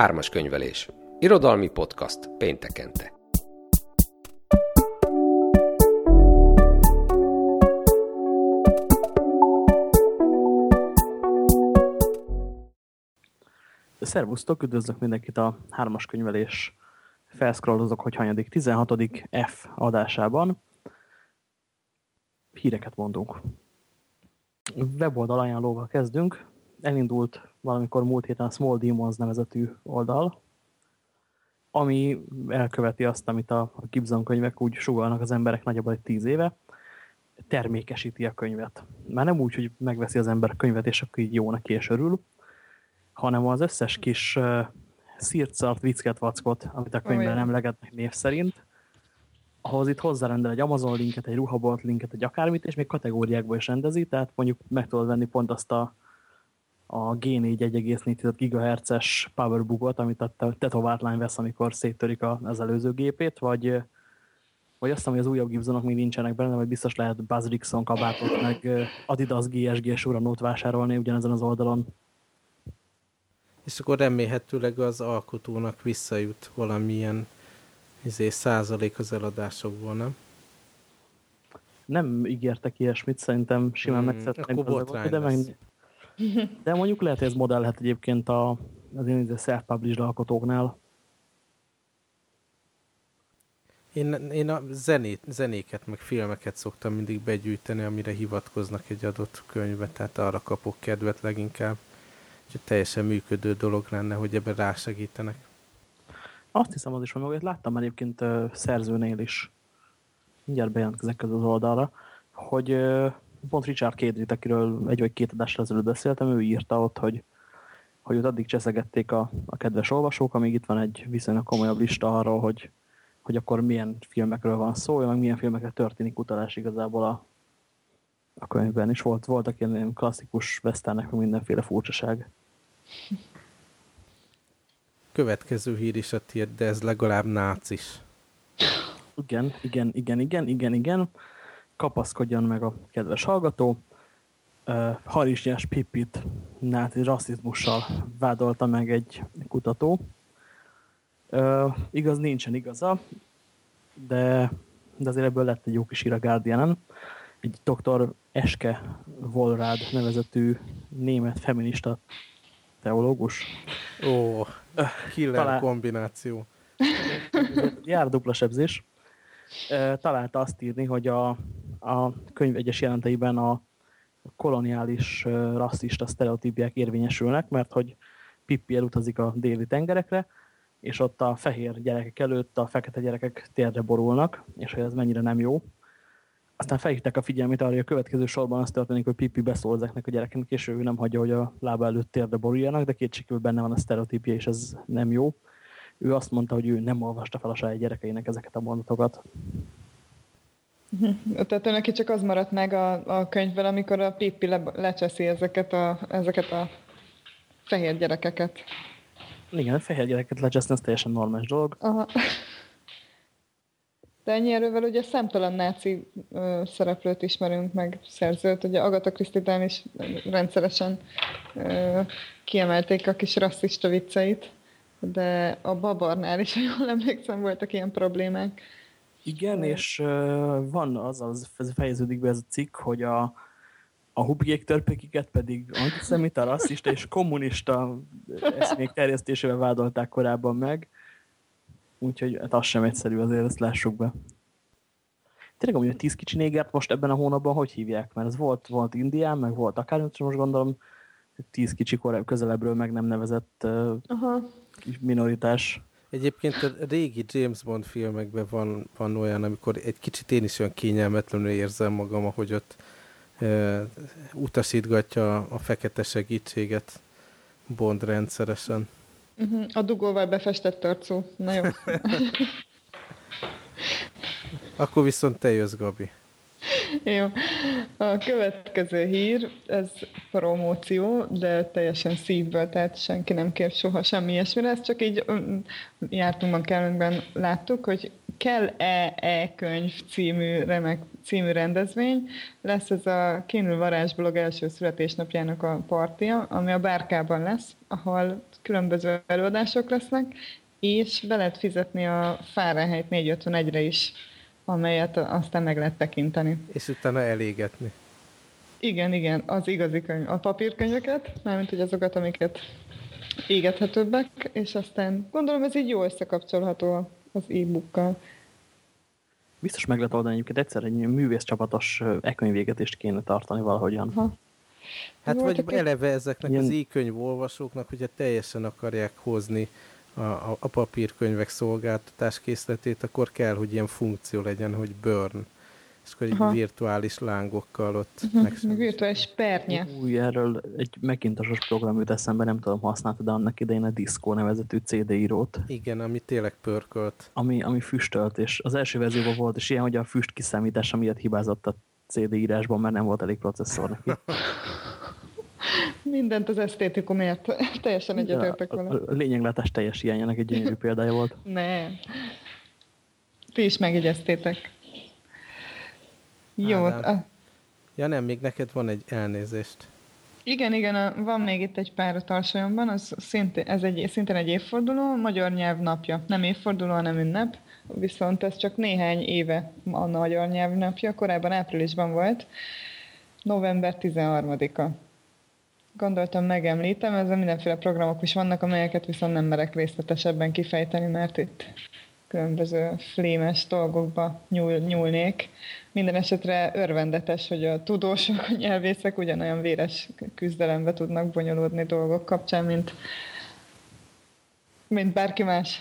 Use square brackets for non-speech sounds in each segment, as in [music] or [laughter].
Hármas könyvelés. Irodalmi podcast péntekente. Szervusztok, üdvözlök mindenkit a hármas könyvelés felszkrollozok, hogy hanyadik 16. F adásában. Híreket mondunk. Weboldal ajánlóval kezdünk. Elindult valamikor múlt héten a Small Demons nevezetű oldal, ami elköveti azt, amit a Gibson könyvek úgy sugalnak az emberek nagyjából egy tíz éve, termékesíti a könyvet. Már nem úgy, hogy megveszi az ember a könyvet, és akkor így jó neki és örül, hanem az összes kis uh, szírt, viccket, vackot, amit a könyvben oh, emlegetnek név szerint, ahhoz itt hozzárendel egy Amazon linket, egy ruhabolt linket, egy akármit, és még kategóriákból is rendezi, tehát mondjuk meg tudod venni pont azt a, a G4 1,4 GHz-es powerbookot, amit a tetovált lány vesz, amikor széttörik az előző gépét, vagy, vagy azt, hogy az újabb Gibsonok még nincsenek benne, vagy biztos lehet Buzz Rickson kabátot, meg Adidas GSG-s uranót vásárolni ugyanezen az oldalon és akkor remélhetőleg az alkotónak visszajut valamilyen izé, százalék az eladásokból, nem? Nem ígértek ilyesmit, szerintem simán hmm, megszeretnek. De, meg... [laughs] de mondjuk lehet, hogy ez modell egyébként a, az ilyen self-published alkotóknál. Én, én a zenét, zenéket, meg filmeket szoktam mindig begyűjteni, amire hivatkoznak egy adott könyvet, tehát arra kapok kedvet leginkább. Úgyhogy teljesen működő dolog lenne, hogy ebben rásegítenek. Azt hiszem, az is van, hogy láttam egyébként szerzőnél is, mindjárt bejelentkezek az oldalra, hogy pont Richard Kédrit, akiről egy vagy két adásra ezelőtt beszéltem, ő írta ott, hogy, hogy őt addig cseszegették a, a kedves olvasók, amíg itt van egy viszonylag komolyabb lista arról, hogy, hogy akkor milyen filmekről van szó, meg milyen filmekre történik utalás igazából a, a könyvben is. Volt, voltak ilyen klasszikus westernnek, mindenféle furcsaság. Következő hír is a tiéd, de ez legalább nácis. Igen, igen, igen, igen, igen, igen. Kapaszkodjon meg a kedves hallgató. Uh, Harisnyás Pipit náci rasszizmussal vádolta meg egy kutató. Uh, igaz, nincsen igaza, de, de azért ebből lett egy jó kis ír a Guardian-en. Egy doktor Eske Volrád nevezetű német feminista teológus. Ó, killer Talál... kombináció. [laughs] Jár dupla sebzés. Találta azt írni, hogy a, a könyv egyes jelenteiben a koloniális rasszista sztereotípiák érvényesülnek, mert hogy Pippi elutazik a déli tengerekre, és ott a fehér gyerekek előtt a fekete gyerekek térdre borulnak, és hogy ez mennyire nem jó. Aztán felhívták a figyelmét arra, hogy a következő sorban az történik, hogy Pippi beszól ezeknek a gyerekeknek, és ő nem hagyja, hogy a lába előtt térde boruljanak, de kétségkívül benne van a sztereotípia, és ez nem jó. Ő azt mondta, hogy ő nem olvasta fel a saját gyerekeinek ezeket a mondatokat. [laughs] Tehát neki csak az maradt meg a, a könyvben, amikor a Pippi le, lecseszi ezeket a, ezeket a fehér gyerekeket. Igen, a fehér gyereket lecseszni, az teljesen normális dolog. Aha. De ennyi erővel ugye szemtelen náci ö, szereplőt ismerünk meg szerzőt. Ugye Agatha Christie is rendszeresen ö, kiemelték a kis rasszista vicceit, de a Babarnál is, jól emlékszem, voltak ilyen problémák. Igen, és uh, van az, az fejeződik be ez a cikk, hogy a, a hubjék törpökiket pedig antiszemita, rasszista és kommunista eszmék terjesztésével vádolták korábban meg úgyhogy hát az sem egyszerű azért, ezt lássuk be. Tényleg amúgy a tíz kicsi négert most ebben a hónapban hogy hívják? Mert ez volt, volt Indián, meg volt akár, most gondolom tíz kicsi közelebbről meg nem nevezett uh, Aha. kis minoritás. Egyébként a régi James Bond filmekben van, van olyan, amikor egy kicsit én is olyan kényelmetlenül érzem magam, ahogy ott uh, utasítgatja a fekete segítséget Bond rendszeresen. Uh-huh. A dugóval befestett arcú. Na jó. [laughs] Akkor viszont te jössz, Gabi. [laughs] Jó. A következő hír, ez promóció, de teljesen szívből, tehát senki nem kér soha semmi ilyesmire. Ez csak így jártunkban kellőnkben láttuk, hogy Kell-e e könyv című, remek, című rendezvény. Lesz ez a Kénül Varázsblog első születésnapjának a partia, ami a Bárkában lesz, ahol különböző előadások lesznek, és be lehet fizetni a Fahrenheit 451-re is, amelyet aztán meg lehet tekinteni. És utána elégetni. Igen, igen, az igazi könyv, a papírkönyveket, mármint hogy azokat, amiket égethetőbbek, és aztán gondolom ez így jó összekapcsolható az e-bookkal. Biztos meg lehet oldani egyébként egyszer egy művészcsapatos e-könyvégetést kéne tartani valahogyan. Ha. Hát vagy eleve ezeknek ilyen... az e-könyv olvasóknak, hogyha teljesen akarják hozni a, a, a papírkönyvek szolgáltatás készletét, akkor kell, hogy ilyen funkció legyen, hogy burn és akkor egy virtuális lángokkal ott uh-huh. Mhm, Virtuális pernye. Új, erről egy Macintosos program jut eszembe, nem tudom, használtad, de annak idején a Disco nevezetű CD írót. Igen, ami tényleg pörkölt. Ami, ami füstölt, és az első verzióban volt, és ilyen, hogy a füst kiszámítása miatt hibázott a CD írásban, mert nem volt elég processzor neki. [laughs] Mindent az esztétikumért. [laughs] Teljesen egyetértek vele. A, a lényeglátás teljes hiányának egy gyönyörű példája volt. [laughs] Ne. Ti is megjegyeztétek. Jó. A... Ja nem, még neked van egy elnézést. Igen, igen, a, van még itt egy pár a tarsolyomban, az szintén, ez egy, szintén egy évforduló, magyar nyelv napja. Nem évforduló, hanem ünnep, viszont ez csak néhány éve a magyar nyelv napja, korábban áprilisban volt, november 13-a. Gondoltam, megemlítem, ezzel mindenféle programok is vannak, amelyeket viszont nem merek részletesebben kifejteni, mert itt különböző flémes dolgokba nyúl, nyúlnék. Minden esetre örvendetes, hogy a tudósok, a nyelvészek ugyanolyan véres küzdelembe tudnak bonyolódni dolgok kapcsán, mint, mint bárki más.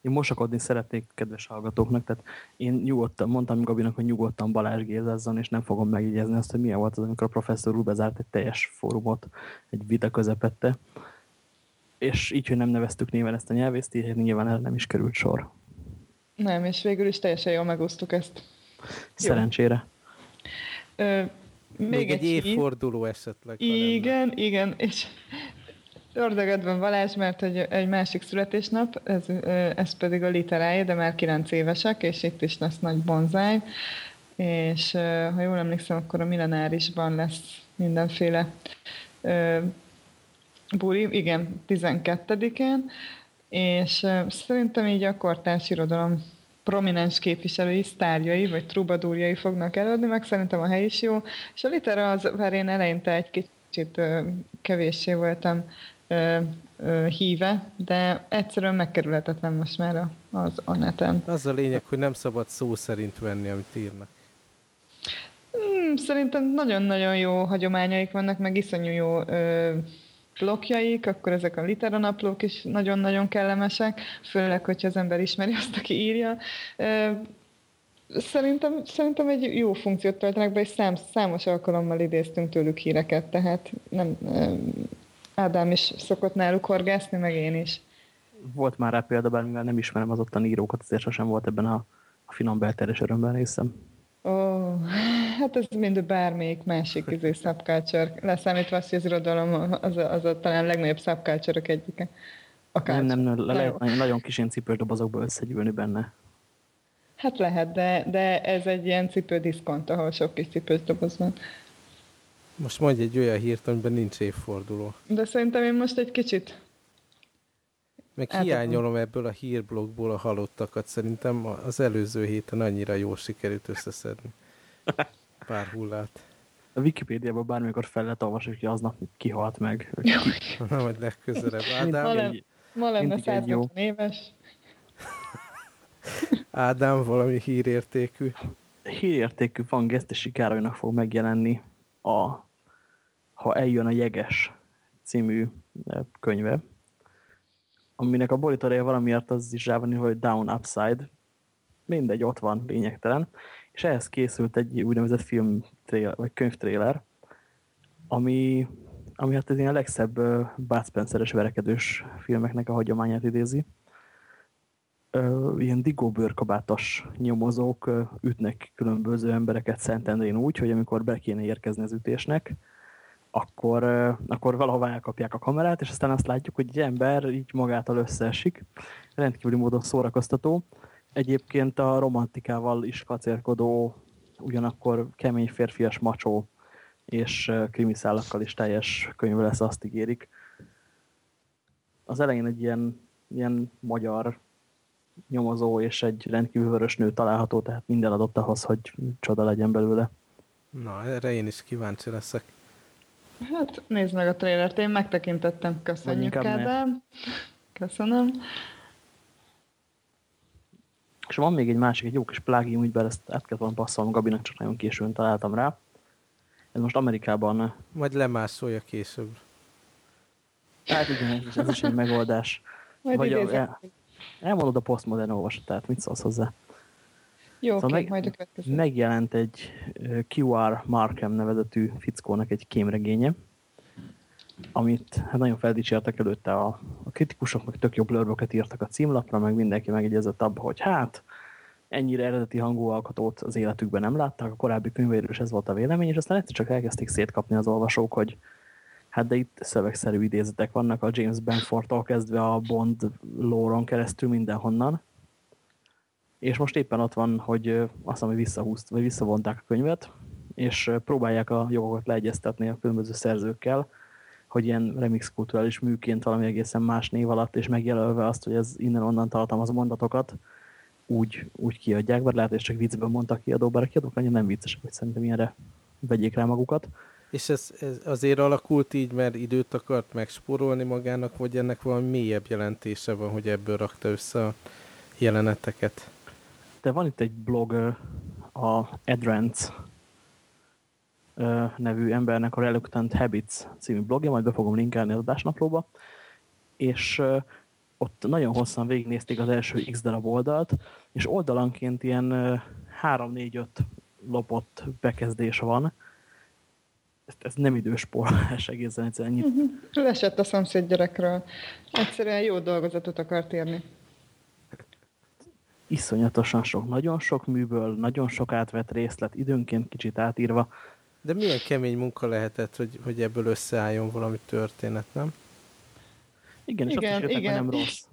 Én mosakodni szeretnék kedves hallgatóknak, tehát én nyugodtan, mondtam Gabinak, hogy nyugodtan Balázs gézezzon, és nem fogom megjegyezni azt, hogy milyen volt az, amikor a professzor úr bezárt egy teljes fórumot egy vita közepette és így, hogy nem neveztük néven ezt a nyelvészt, így nyilván el nem is került sor. Nem, és végül is teljesen jól megosztuk ezt. Szerencsére. Ö, még, még egy, egy évforduló esetleg. Igen, igen, és ördögedben Balázs, mert egy, egy másik születésnap, ez, ez pedig a literája, de már 9 évesek, és itt is lesz nagy bonzáj, és ha jól emlékszem, akkor a millenárisban lesz mindenféle buri, igen, 12-én, és szerintem így a kortárs irodalom prominens képviselői, sztárjai, vagy trubadúrjai fognak előadni, meg szerintem a hely is jó. És a litera az, bár én eleinte egy kicsit kevéssé voltam ö, ö, híve, de egyszerűen megkerülhetetlen most már az a neten. Az a lényeg, hogy nem szabad szó szerint venni, amit írnak. Hmm, szerintem nagyon-nagyon jó hagyományaik vannak, meg iszonyú jó ö, blokkjaik, akkor ezek a literanaplók is nagyon-nagyon kellemesek, főleg, hogyha az ember ismeri azt, aki írja. Szerintem, szerintem egy jó funkciót töltenek be, és szám, számos alkalommal idéztünk tőlük híreket, tehát nem, Ádám is szokott náluk horgászni, meg én is. Volt már rá példa, bár mivel nem ismerem az ottani írókat, azért sosem volt ebben a, a finom belteres örömben részem. Ó, oh, hát ez mind bármelyik másik [laughs] izé, subculture, leszámítva azt, hogy az irodalom az a, az a talán legnagyobb subculture egyike. Akár nem, nem, le, lehet nagyon, nagyon kis ilyen cipős dobozokba összegyűlni benne. Hát lehet, de, de ez egy ilyen cipődiszkont, ahol sok kis cipős doboz van. Most mondj egy olyan hírt, amiben nincs évforduló. De szerintem én most egy kicsit meg hiányolom ebből a hírblogból a halottakat. Szerintem az előző héten annyira jól sikerült összeszedni. Pár hullát. A Wikipédiában bármikor fel lehet olvasni, hogy aznap kihalt meg. Na, majd legközelebb. Ádám, ma, le, ma lenne 150 éves. [laughs] Ádám, valami hírértékű. Hírértékű van Gesztesi Károlynak fog megjelenni a Ha eljön a jeges című eh, könyve aminek a borítója valamiért az is rá van, hogy Down Upside. Mindegy, ott van, lényegtelen. És ehhez készült egy úgynevezett film vagy könyvtréler, ami, ami hát ez ilyen legszebb uh, Bud Spencer-es verekedős filmeknek a hagyományát idézi. Uh, ilyen digóbőrkabátos nyomozók uh, ütnek különböző embereket Szentendrén úgy, hogy amikor be kéne érkezni az ütésnek, akkor, akkor valahova elkapják a kamerát, és aztán azt látjuk, hogy egy ember így magától összeesik. Rendkívüli módon szórakoztató. Egyébként a romantikával is kacérkodó, ugyanakkor kemény férfias macsó és krimiszállakkal is teljes könyv lesz, azt ígérik. Az elején egy ilyen, ilyen magyar nyomozó és egy rendkívül vörös nő található, tehát minden adott ahhoz, hogy csoda legyen belőle. Na, erre én is kíváncsi leszek. Hát nézd meg a trélert, én megtekintettem. Köszönjük, Ádám. Köszönöm. És van még egy másik, egy jó kis plágium ügyben, ezt át kellett volna passzolnom Gabinak, csak nagyon későn találtam rá. Ez most Amerikában... Majd lemásolja később. Hát igen, ez is egy megoldás. Majd Vagy a, el, elmondod a postmodern olvasatát, mit szólsz hozzá? Jó, szóval okay, meg, majd a következő. Megjelent egy QR Markham nevezetű fickónak egy kémregénye, amit hát nagyon feldicsértek előtte a, a kritikusok, meg tök jó blörböket írtak a címlapra, meg mindenki megegyezett abba, hogy hát ennyire eredeti hangú alkotót az életükben nem láttak, a korábbi könyveiről is ez volt a vélemény, és aztán egyszer csak elkezdték szétkapni az olvasók, hogy hát de itt szövegszerű idézetek vannak a James Benfordtól kezdve a Bond lóron keresztül mindenhonnan. És most éppen ott van, hogy azt hiszem, hogy visszahúzt, vagy visszavonták a könyvet, és próbálják a jogokat leegyeztetni a különböző szerzőkkel, hogy ilyen remix kulturális műként valami egészen más név alatt, és megjelölve azt, hogy ez innen-onnan tartalmaz mondatokat, úgy, úgy kiadják, bár lehet, hogy csak viccben mondta a kiadó, bár a kiadók annyira nem viccesek, hogy szerintem ilyenre vegyék rá magukat. És ez, ez azért alakult így, mert időt akart megspórolni magának, vagy ennek valami mélyebb jelentése van, hogy ebből rakta össze a jeleneteket? De van itt egy blog, a Adrance nevű embernek a Reluctant Habits című blogja, majd be fogom linkelni az adásnaplóba, és ott nagyon hosszan végignézték az első x darab oldalt, és oldalanként ilyen 3-4-5 lopott bekezdés van. Ez, ez nem időspórolás egészen egyszerűen. Uh -huh. Lesett a szomszéd gyerekről. Egyszerűen jó dolgozatot akart írni. Iszonyatosan sok, nagyon sok műből, nagyon sok átvett részlet, időnként kicsit átírva. De milyen kemény munka lehetett, hogy, hogy ebből összeálljon valami történet, nem? Igen, és igen, is igen. nem rossz.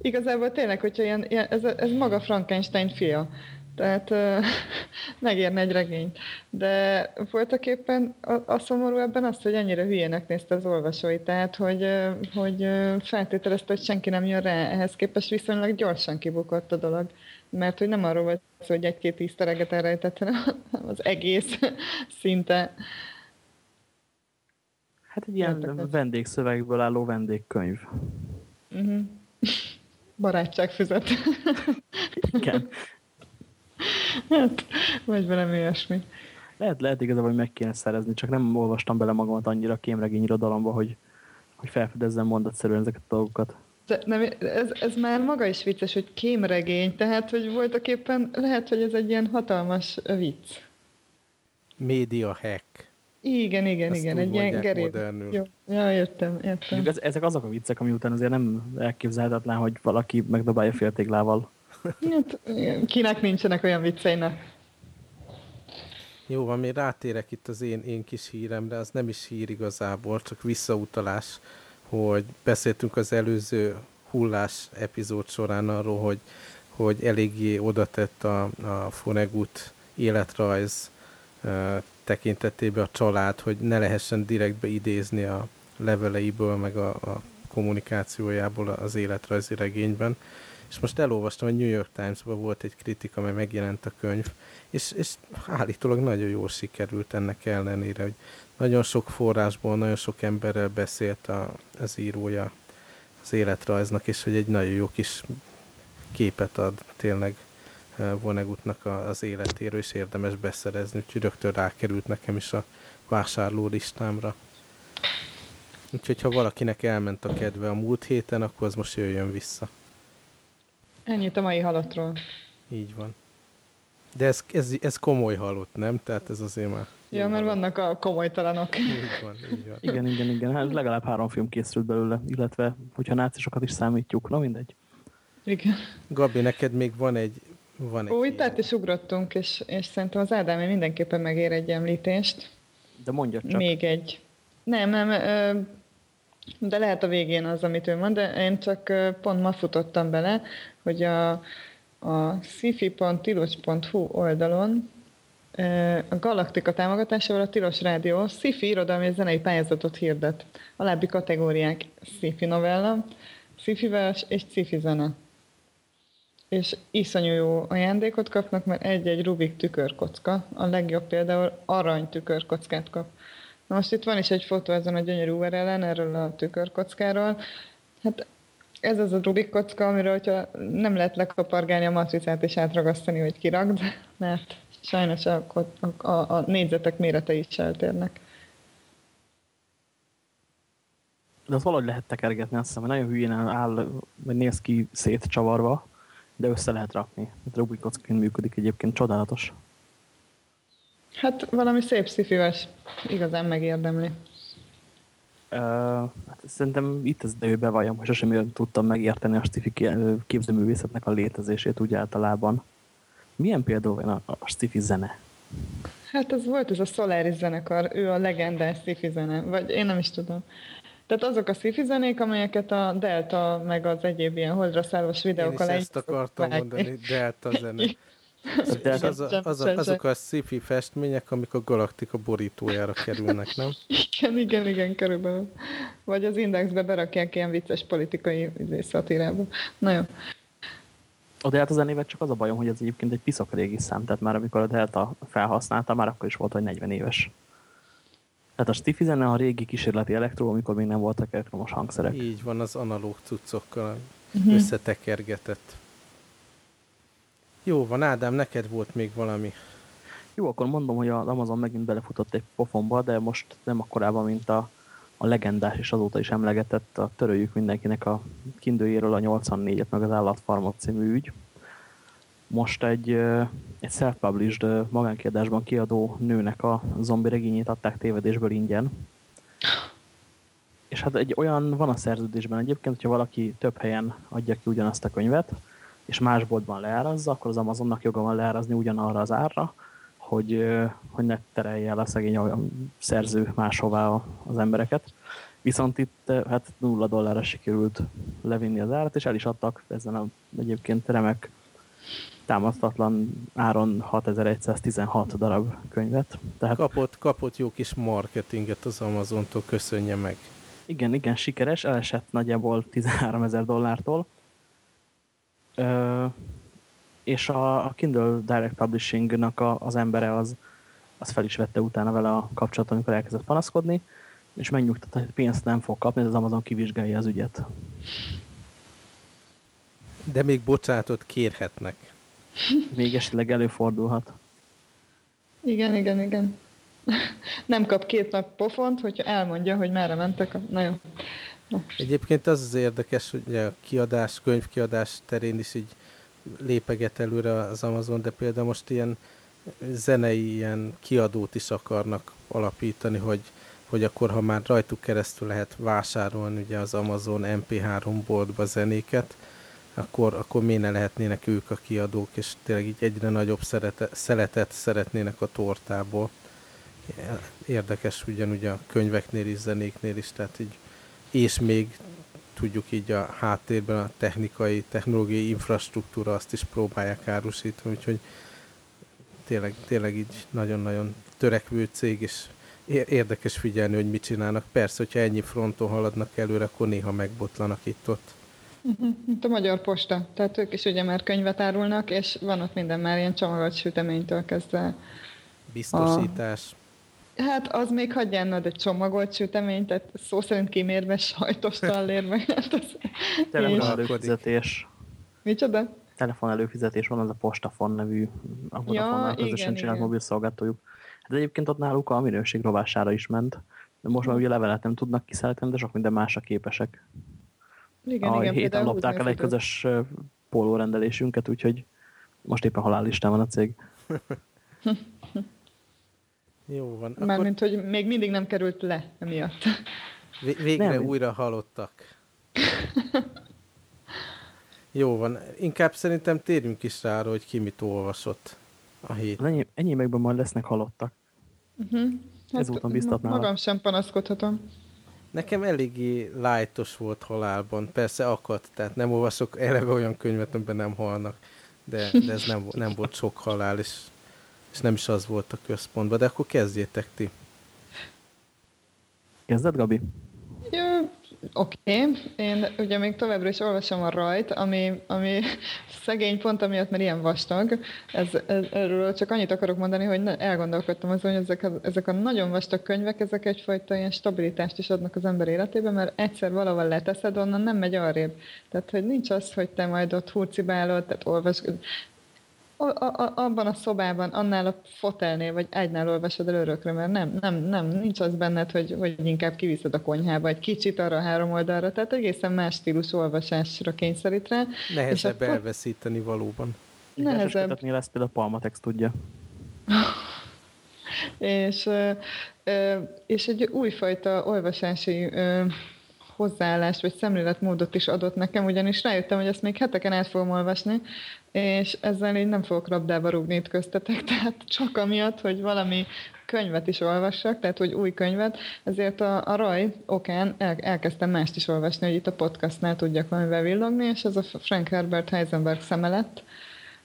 Igazából tényleg, hogyha ilyen, ilyen ez, ez maga Frankenstein fia. Tehát uh, [laughs] megérne egy regényt. De voltak éppen a, a szomorú ebben az, hogy ennyire hülyének nézte az olvasói, tehát hogy, hogy feltételezte, hogy senki nem jön rá, ehhez képest viszonylag gyorsan kibukott a dolog. Mert hogy nem arról volt szó, hogy egy-két íztereget elrejtett, hanem [laughs] az egész [laughs] szinte. Hát egy ilyen vendégszövegből álló vendégkönyv. Uh-huh. Barátságfüzet. Igen. Hát, vagy valami ilyesmi. Lehet, lehet igazából, hogy meg kéne szerezni, csak nem olvastam bele magamat annyira a kémregény irodalomba, hogy, hogy felfedezzem mondatszerűen ezeket a dolgokat. De nem, ez, ez már maga is vicces, hogy kémregény, tehát hogy voltak éppen, lehet, hogy ez egy ilyen hatalmas vicc. Média hack. Igen, igen, Ezt igen, egy ilyen geréb. Jó, ja, értem, értem. Ez, ezek azok a viccek, ami után azért nem elképzelhetetlen, hogy valaki megdobálja féltéglával. Hát, kinek nincsenek olyan vicceinek? Jó, van, még rátérek itt az én, én kis híremre, az nem is hír igazából, csak visszautalás, hogy beszéltünk az előző hullás epizód során arról, hogy, hogy eléggé odatett a, a Fonegut életrajz tekintetében a család, hogy ne lehessen direktbe idézni a leveleiből, meg a, a kommunikációjából az életrajzi regényben. És most elolvastam, hogy New York Times-ban volt egy kritika, amely megjelent a könyv, és, és állítólag nagyon jól sikerült ennek ellenére, hogy nagyon sok forrásból, nagyon sok emberrel beszélt a, az írója az életrajznak, és hogy egy nagyon jó kis képet ad tényleg Vonegutnak az életéről, és érdemes beszerezni, úgyhogy rögtön rákerült nekem is a vásárló listámra. Úgyhogy ha valakinek elment a kedve a múlt héten, akkor az most jöjjön vissza. Ennyit a mai halottról. Így van. De ez, ez, ez komoly halott, nem? Tehát ez azért már... Ja, mert vannak a komolytalanok. Így van, így van. Igen, igen, igen. Hát legalább három film készült belőle, illetve hogyha nácisokat is számítjuk, na mindegy. Igen. Gabi, neked még van egy van egy Ó, itt át is ugrottunk, és, és szerintem az Ádámé mindenképpen megér egy említést. De mondja csak. Még egy. Nem, nem, de lehet a végén az, amit ő mond, de én csak pont ma futottam bele, hogy a a sci-fi.tilos.hu oldalon a Galaktika támogatásával a Tilos Rádió sci-fi irodalmi és zenei pályázatot hirdet. Alábbi kategóriák sci-fi novella, sci-fi vers és sci-fi zene. És iszonyú jó ajándékot kapnak, mert egy-egy Rubik tükörkocka, a legjobb például arany tükörkockát kap. Na most itt van is egy fotó ezen a gyönyörű URL-en, erről a tükörkockáról. Hát ez az a Rubik kocka, amiről hogyha nem lehet lekapargálni a matricát és átragasztani, hogy kiragd, mert sajnos a, a, a, négyzetek mérete is eltérnek. De az valahogy lehet tekergetni, azt hiszem, hogy nagyon hülyén áll, vagy néz ki szétcsavarva, de össze lehet rakni. A Rubik kockaként működik egyébként, csodálatos. Hát valami szép szifives, igazán megérdemli. Uh, hát szerintem itt ez ő bevalljam, hogy sosem tudtam megérteni a sci képzőművészetnek a létezését úgy általában. Milyen például van a, a sci zene? Hát ez volt ez a Solaris zenekar, ő a legendás sci zene, vagy én nem is tudom. Tehát azok a sci zenék, amelyeket a Delta meg az egyéb ilyen holdra szállós videókkal Én is ezt akartam vágni. mondani, Delta zene. [laughs] És az, a, az a, azok a sci festmények, amik a galaktika borítójára kerülnek, nem? [laughs] Igen, igen, igen, körülbelül. Vagy az indexbe berakják ilyen vicces politikai szatírába. Na jó. A Delta zenével csak az a bajom, hogy ez egyébként egy piszak régi szám, tehát már amikor a Delta felhasználta, már akkor is volt, hogy 40 éves. Tehát a Stiffy zene a régi kísérleti elektró, amikor még nem voltak elektromos hangszerek. Így van, az analóg cuccokkal uh-huh. összetekergetett. Jó van, Ádám, neked volt még valami. Jó, akkor mondom, hogy az Amazon megint belefutott egy pofonba, de most nem akkorában, mint a, a legendás, és azóta is emlegetett a Töröljük mindenkinek a kindőjéről a 84-et, meg az Állatfarmot című ügy. Most egy, egy self-published magánkiadásban kiadó nőnek a zombi regényét adták tévedésből ingyen. És hát egy olyan van a szerződésben egyébként, hogyha valaki több helyen adja ki ugyanazt a könyvet, és más boltban leárazza, akkor az Amazonnak joga van leárazni ugyanarra az árra, hogy, hogy ne terelje el a szegény a szerző máshová az embereket. Viszont itt hát nulla dollárra sikerült levinni az árat, és el is adtak ezen a egyébként remek támasztatlan áron 6116 darab könyvet. Tehát kapott, kapott jó kis marketinget az Amazontól, köszönje meg. Igen, igen, sikeres, elesett nagyjából 13 ezer dollártól. És a, a Kindle Direct Publishing-nak az embere az, az fel is vette utána vele a kapcsolatot, amikor elkezdett panaszkodni, és megnyugtatta, hogy pénzt nem fog kapni, az Amazon kivizsgálja az ügyet. De még bocsánatot kérhetnek. Még esetleg előfordulhat. Igen, igen, igen. Nem kap két nap pofont, hogyha elmondja, hogy merre mentek. A... Na jó. Egyébként az az érdekes, hogy a kiadás, könyvkiadás terén is így lépeget előre az Amazon, de például most ilyen zenei ilyen kiadót is akarnak alapítani, hogy, hogy akkor, ha már rajtuk keresztül lehet vásárolni ugye az Amazon MP3 boltba zenéket, akkor, akkor miért ne lehetnének ők a kiadók, és tényleg így egyre nagyobb szerete, szeletet szeretnének a tortából. Érdekes ugyanúgy a könyveknél is, zenéknél is, tehát így, és még tudjuk így a háttérben a technikai, technológiai infrastruktúra azt is próbálják árusítani, úgyhogy tényleg, tényleg így nagyon-nagyon törekvő cég, és érdekes figyelni, hogy mit csinálnak. Persze, hogyha ennyi fronton haladnak előre, akkor néha megbotlanak itt-ott. Mint a Magyar Posta. Tehát ők is ugye már könyvet árulnak, és van ott minden már ilyen csomagolt süteménytől kezdve. Biztosítás. A... Hát az még hagyján, de csomagolt sütemény, tehát szó szerint kimérve sajtos tallér meg. Hát az... Telefon előfizetés. Micsoda? Telefon előfizetés van, az a Postafon nevű, a Vodafonnal ja, közösen csinált mobil szolgáltatójuk. Hát egyébként ott náluk a minőség rovására is ment. De most már ugye levelet nem tudnak kiszállítani, de sok minden másra képesek. Igen, a igen, héten lopták el egy közös pólórendelésünket, úgyhogy most éppen halállistán van a cég. [laughs] Jó van. Mármint, akkor... hogy még mindig nem került le emiatt. [laughs] Végre nem. újra halottak. Jó van. Inkább szerintem térjünk is rá hogy ki mit olvasott a hét. Ennyi, enyémekben majd lesznek halottak. Uh-huh. Hát Ezúton biztatnál. Magam sem panaszkodhatom. Nekem eléggé lájtos volt halálban. Persze akadt, tehát nem olvasok eleve olyan könyvet, amiben nem halnak. de, de ez nem, nem volt sok halál, és, és nem is az volt a központban. De akkor kezdjétek ti. Kezded, Gabi? Oké, okay. én ugye még továbbra is olvasom a rajt, ami, ami szegény pont amiatt, mert ilyen vastag. Ez, ez, erről csak annyit akarok mondani, hogy elgondolkodtam azon, hogy ezek a, ezek a nagyon vastag könyvek, ezek egyfajta ilyen stabilitást is adnak az ember életében, mert egyszer valahol leteszed, onnan nem megy arrébb. Tehát, hogy nincs az, hogy te majd ott hurcibálod, tehát olvas, a, a, abban a szobában, annál a fotelnél, vagy egynál olvasod el örökre, mert nem, nem, nem, nincs az benned, hogy, hogy inkább kiviszed a konyhába egy kicsit arra a három oldalra, tehát egészen más stílus olvasásra kényszerít rá. Nehezebb és elveszíteni valóban. Nehezebb. lesz például a Palmatex tudja. [laughs] és, és egy újfajta olvasási hozzáállást vagy szemléletmódot is adott nekem, ugyanis rájöttem, hogy ezt még heteken át fogom olvasni, és ezzel így nem fogok rabdába rúgni itt köztetek, [laughs] tehát csak amiatt, hogy valami könyvet is olvassak, tehát hogy új könyvet, ezért a, a raj okán el, elkezdtem mást is olvasni, hogy itt a podcastnál tudjak valamivel villogni, és ez a Frank Herbert Heisenberg szeme lett,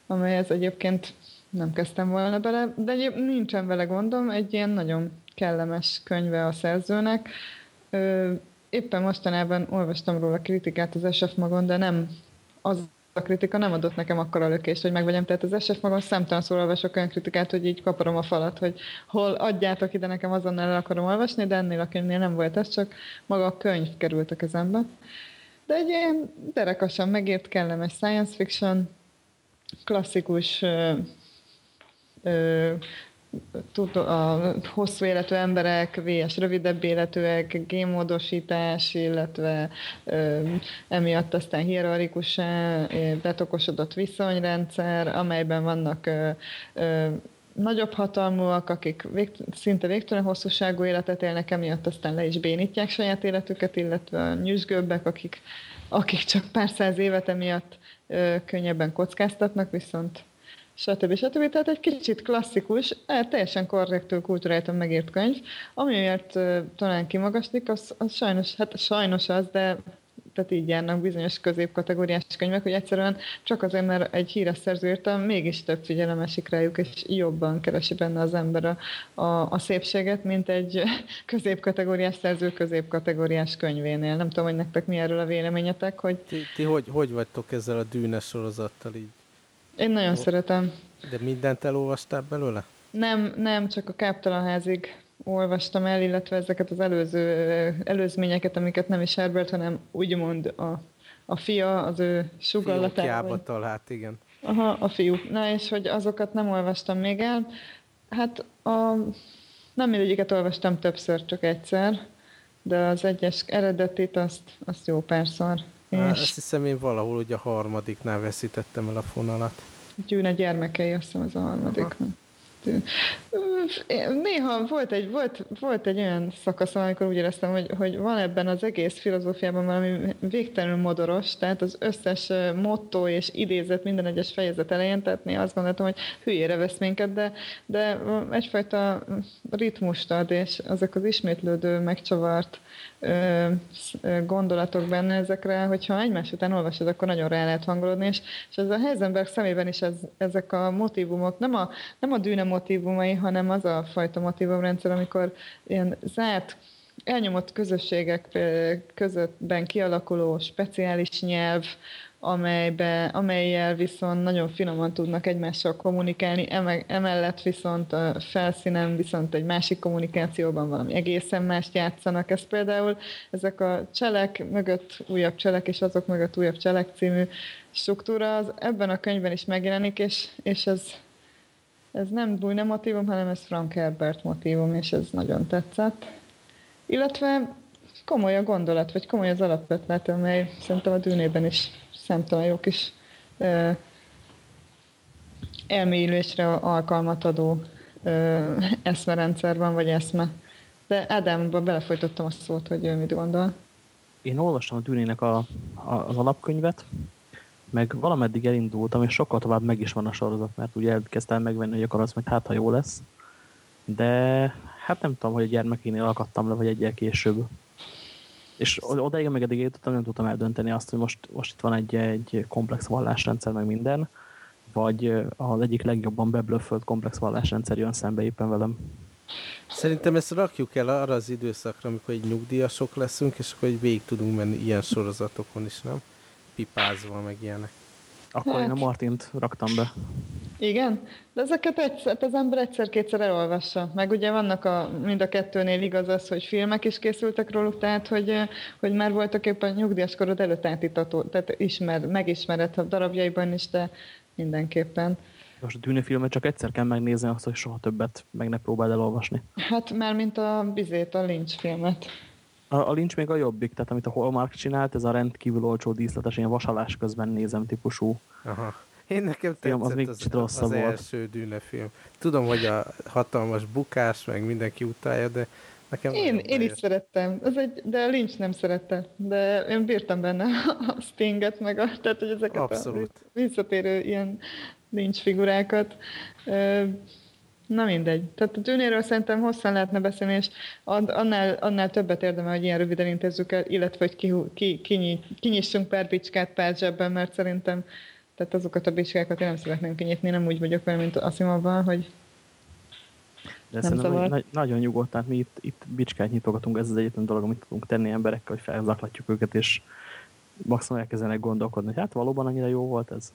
amely ez egyébként nem kezdtem volna bele, de nincsen vele gondom, egy ilyen nagyon kellemes könyve a szerzőnek, éppen mostanában olvastam róla kritikát az SF magon, de nem az a kritika nem adott nekem akkor a lökést, hogy megvegyem. Tehát az SF magon számtalan szól olvasok olyan kritikát, hogy így kaparom a falat, hogy hol adjátok ide nekem azonnal el akarom olvasni, de ennél a könyvnél nem volt ez, csak maga a könyv került a kezembe. De egy ilyen derekasan megért, kellemes science fiction, klasszikus a hosszú életű emberek, VS rövidebb életűek, gémódosítás, illetve ö, emiatt aztán hierarchikus betokosodott viszonyrendszer, amelyben vannak ö, ö, nagyobb hatalmúak, akik vég, szinte végtelen hosszúságú életet élnek, emiatt aztán le is bénítják saját életüket, illetve a nyüzsgőbbek, akik, akik csak pár száz évet emiatt ö, könnyebben kockáztatnak, viszont stb. stb. Tehát egy kicsit klasszikus, eh, teljesen korrektül kultúráltan megírt könyv, amiért uh, talán kimagaslik, az, az sajnos, hát sajnos az, de tehát így járnak bizonyos középkategóriás könyvek, hogy egyszerűen csak azért, mert egy híres szerző írta, mégis több figyelem esik rájuk, és jobban keresi benne az ember a, a, a szépséget, mint egy [laughs] középkategóriás szerző középkategóriás könyvénél. Nem tudom, hogy nektek mi erről a véleményetek, hogy... Ti, ti hogy, hogy vagytok ezzel a dűnes sorozattal így? Én nagyon oh. szeretem. De mindent elolvastál belőle? Nem, nem, csak a Káptalanházig olvastam el, illetve ezeket az előző előzményeket, amiket nem is Herbert, hanem úgymond a, a fia, az ő sugallatával. Fiókjába hát igen. Aha, a fiú. Na és hogy azokat nem olvastam még el. Hát a, nem mindegyiket olvastam többször, csak egyszer, de az egyes eredetit azt, azt jó párszor. És... Azt hiszem én valahol ugye a harmadiknál veszítettem el a fonalat. Gyűne gyermekei, azt hiszem az a harmadik. Aha. Néha volt egy, volt, volt egy olyan szakasz, amikor úgy éreztem, hogy, hogy van ebben az egész filozófiában valami végtelenül modoros, tehát az összes motto és idézet minden egyes fejezet elején, tehát néha azt gondoltam, hogy hülyére vesz minket, de, de egyfajta ritmust ad, és ezek az ismétlődő, megcsavart gondolatok benne ezekre, hogyha egymás után olvasod, akkor nagyon rá lehet hangolódni, és, és ez a Heisenberg szemében is ez, ezek a motivumok, nem a, nem a dűne motivumai, hanem az a fajta motivumrendszer, amikor ilyen zárt elnyomott közösségek közöttben kialakuló speciális nyelv, amelybe, amelyel viszont nagyon finoman tudnak egymással kommunikálni, emellett viszont a felszínen viszont egy másik kommunikációban valami egészen mást játszanak. Ez például ezek a cselek mögött újabb cselek, és azok mögött újabb cselek című struktúra az ebben a könyvben is megjelenik, és, és ez, ez nem Bújne motivum, hanem ez Frank Herbert motivum, és ez nagyon tetszett. Illetve komoly a gondolat, vagy komoly az alapvetlet, amely szerintem a dűnében is számtalan jó kis ö, elmélyülésre alkalmat adó ö, eszmerendszer van, vagy eszme. De Ádámba belefolytottam a szót, hogy ő mit gondol. Én olvastam a Dűnének a, a, az alapkönyvet, meg valameddig elindultam, és sokkal tovább meg is van a sorozat, mert ugye elkezdtem megvenni, hogy az majd hát, ha jó lesz. De hát nem tudom, hogy a gyermekénél akadtam le, vagy egyel később. És odaig, meg eddig jutottam, nem tudtam eldönteni azt, hogy most, most itt van egy, egy komplex vallásrendszer, meg minden, vagy az egyik legjobban beblöffölt komplex vallásrendszer jön szembe éppen velem. Szerintem ezt rakjuk el arra az időszakra, amikor egy nyugdíjasok leszünk, és akkor egy végig tudunk menni ilyen sorozatokon is, nem? Pipázva, meg ilyenek. Akkor hát. én a hát. Martint raktam be. Igen, de ezeket egyszer, az ember egyszer-kétszer elolvassa. Meg ugye vannak a, mind a kettőnél igaz az, hogy filmek is készültek róluk, tehát hogy, hogy már voltak éppen nyugdíjas korod előtt átítató, tehát ismer, megismered a darabjaiban is, de mindenképpen. Most a tűnőfilmet csak egyszer kell megnézni azt, hogy soha többet meg ne próbáld elolvasni. Hát már mint a bizét, a Lynch filmet. A, a Lynch még a jobbik, tehát amit a Hallmark csinált, ez a rendkívül olcsó díszletes, ilyen vasalás közben nézem típusú. Aha. Én nekem tetszett az, még az, az, az első dűnefilm. Tudom, hogy a hatalmas bukás, meg mindenki utálja, de nekem... Én, én is szerettem, az egy, de a Lynch nem szerette, de én bírtam benne a Stinget, meg a, tehát, hogy ezeket Abszolút. a visszatérő ilyen Lynch figurákat. Na mindegy. Tehát a tűnéről szerintem hosszan lehetne beszélni, és annál, annál többet érdemel, hogy ilyen röviden intézzük el, illetve hogy ki, ki, ki, kinyissunk pár bicskát pár zsebben, mert szerintem tehát azokat a bicskákat én nem szeretném kinyitni, nem úgy vagyok vele, mint Asimovban, hogy de nem szabad. Nagy, nagyon nyugodt, tehát mi itt, itt bicskát nyitogatunk, ez az egyetlen dolog, amit tudunk tenni emberekkel, hogy felzaklatjuk őket, és maximum elkezdenek gondolkodni, hogy hát valóban annyira jó volt ez.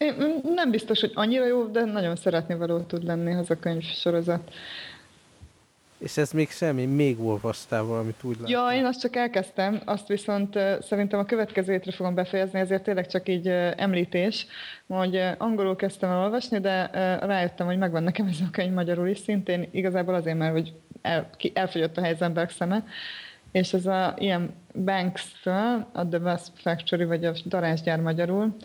Én nem biztos, hogy annyira jó, de nagyon szeretni való tud lenni az a könyv sorozat. És ez még semmi, még olvastál valamit úgy látom. Ja, én azt csak elkezdtem, azt viszont szerintem a következő hétre fogom befejezni, ezért tényleg csak így említés, hogy angolul kezdtem el olvasni, de rájöttem, hogy megvan nekem ez a könyv magyarul is, szintén igazából azért, mert hogy el, ki, elfogyott a Heisenberg szeme, és ez a ilyen Banks-től, a The West Factory, vagy a darásgyár magyarul,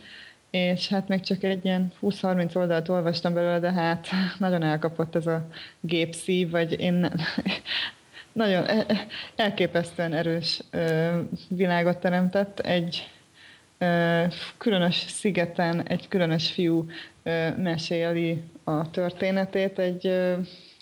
és hát még csak egy ilyen 20-30 oldalt olvastam belőle, de hát [laughs] nagyon elkapott ez a gépszív, vagy én [laughs] nagyon e, elképesztően erős világot teremtett. Egy különös szigeten egy különös fiú meséli a történetét, egy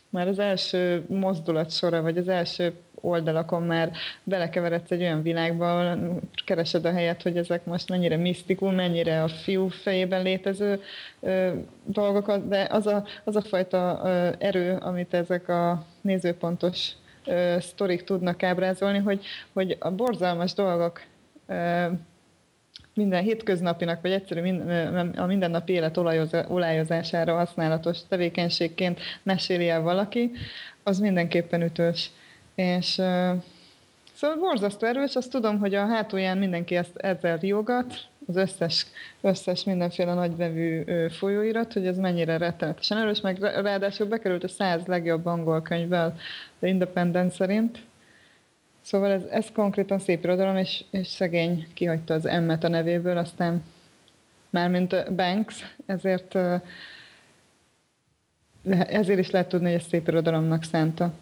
már az első mozdulat sora, vagy az első oldalakon már belekeveredsz egy olyan világba, ahol keresed a helyet, hogy ezek most mennyire misztikul, mennyire a fiú fejében létező ö, dolgokat, de az a, az a fajta ö, erő, amit ezek a nézőpontos ö, sztorik tudnak ábrázolni, hogy, hogy a borzalmas dolgok ö, minden hétköznapinak, vagy egyszerű minden, a mindennapi élet olajozására használatos tevékenységként meséli el valaki, az mindenképpen ütős. És szóval borzasztó erős, azt tudom, hogy a hátulján mindenki ezt ezzel riogat, az összes, összes mindenféle nagyvevű folyóirat, hogy ez mennyire rettenetesen erős, meg ráadásul bekerült a száz legjobb angol könyvvel, az Independent szerint. Szóval ez, ez konkrétan szép irodalom, és, és szegény kihagyta az emmet a nevéből, aztán mármint Banks, ezért ezért is lehet tudni, hogy ez szép irodalomnak szánta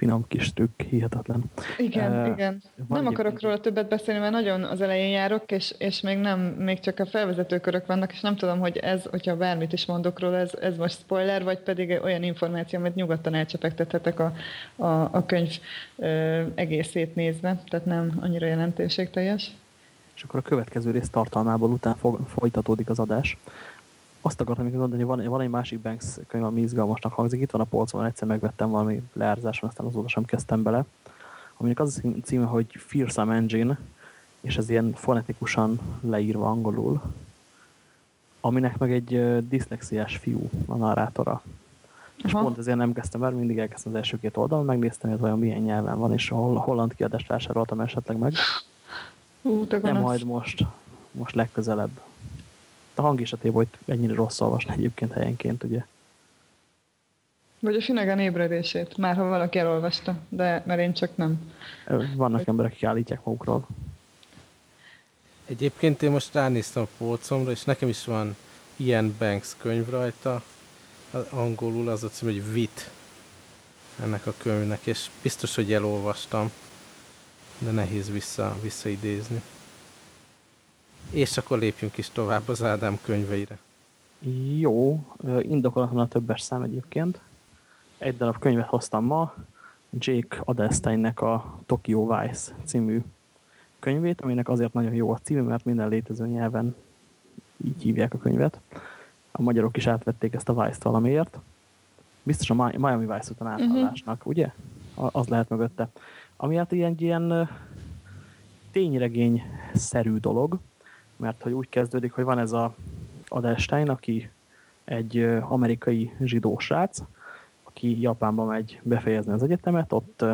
finom kis trükk, hihetetlen. Igen, uh, igen. Nem akarok róla többet beszélni, mert nagyon az elején járok, és, és még nem, még csak a felvezetőkörök vannak, és nem tudom, hogy ez, hogyha bármit is mondok róla, ez, ez most spoiler, vagy pedig olyan információ, amit nyugodtan elcsepegtethetek a, a, a könyv ö, egészét nézve, tehát nem annyira jelentőségteljes. És akkor a következő rész tartalmából után fog, folytatódik az adás azt akartam még mondani, hogy van, van egy másik Banks könyv, ami izgalmasnak hangzik. Itt van a polcon, egyszer megvettem valami leárzáson, aztán azóta sem kezdtem bele. Aminek az a címe, hogy Fearsome Engine, és ez ilyen fonetikusan leírva angolul, aminek meg egy diszlexiás fiú a narrátora. Aha. És pont ezért nem kezdtem el, mindig elkezdtem az első két oldalon, megnéztem, hogy vajon milyen nyelven van, és hol, holland kiadást vásároltam esetleg meg. Ú, Nem majd most, most legközelebb a hang is a hogy ennyire rossz olvasni egyébként helyenként, ugye. Vagy a Finnegan ébredését, már ha valaki elolvasta, de mert én csak nem. Vannak emberek, akik állítják magukról. Egyébként én most ránéztem a polcomra, és nekem is van ilyen Banks könyv rajta, angolul az a cím, hogy Vit ennek a könyvnek, és biztos, hogy elolvastam, de nehéz vissza, visszaidézni. És akkor lépjünk is tovább az Ádám könyveire. Jó, indokolatlan a többes szám egyébként. Egy darab könyvet hoztam ma, Jake Adelsteinnek a Tokyo Vice című könyvét, aminek azért nagyon jó a címe, mert minden létező nyelven így hívják a könyvet. A magyarok is átvették ezt a Vice-t valamiért. Biztos a Miami Vice után áthallásnak, uh -huh. ugye? Az lehet mögötte. Ami hát ilyen, ilyen tényregény-szerű dolog, mert hogy úgy kezdődik, hogy van ez a Adelstein, aki egy amerikai zsidó srác, aki Japánba megy befejezni az egyetemet, ott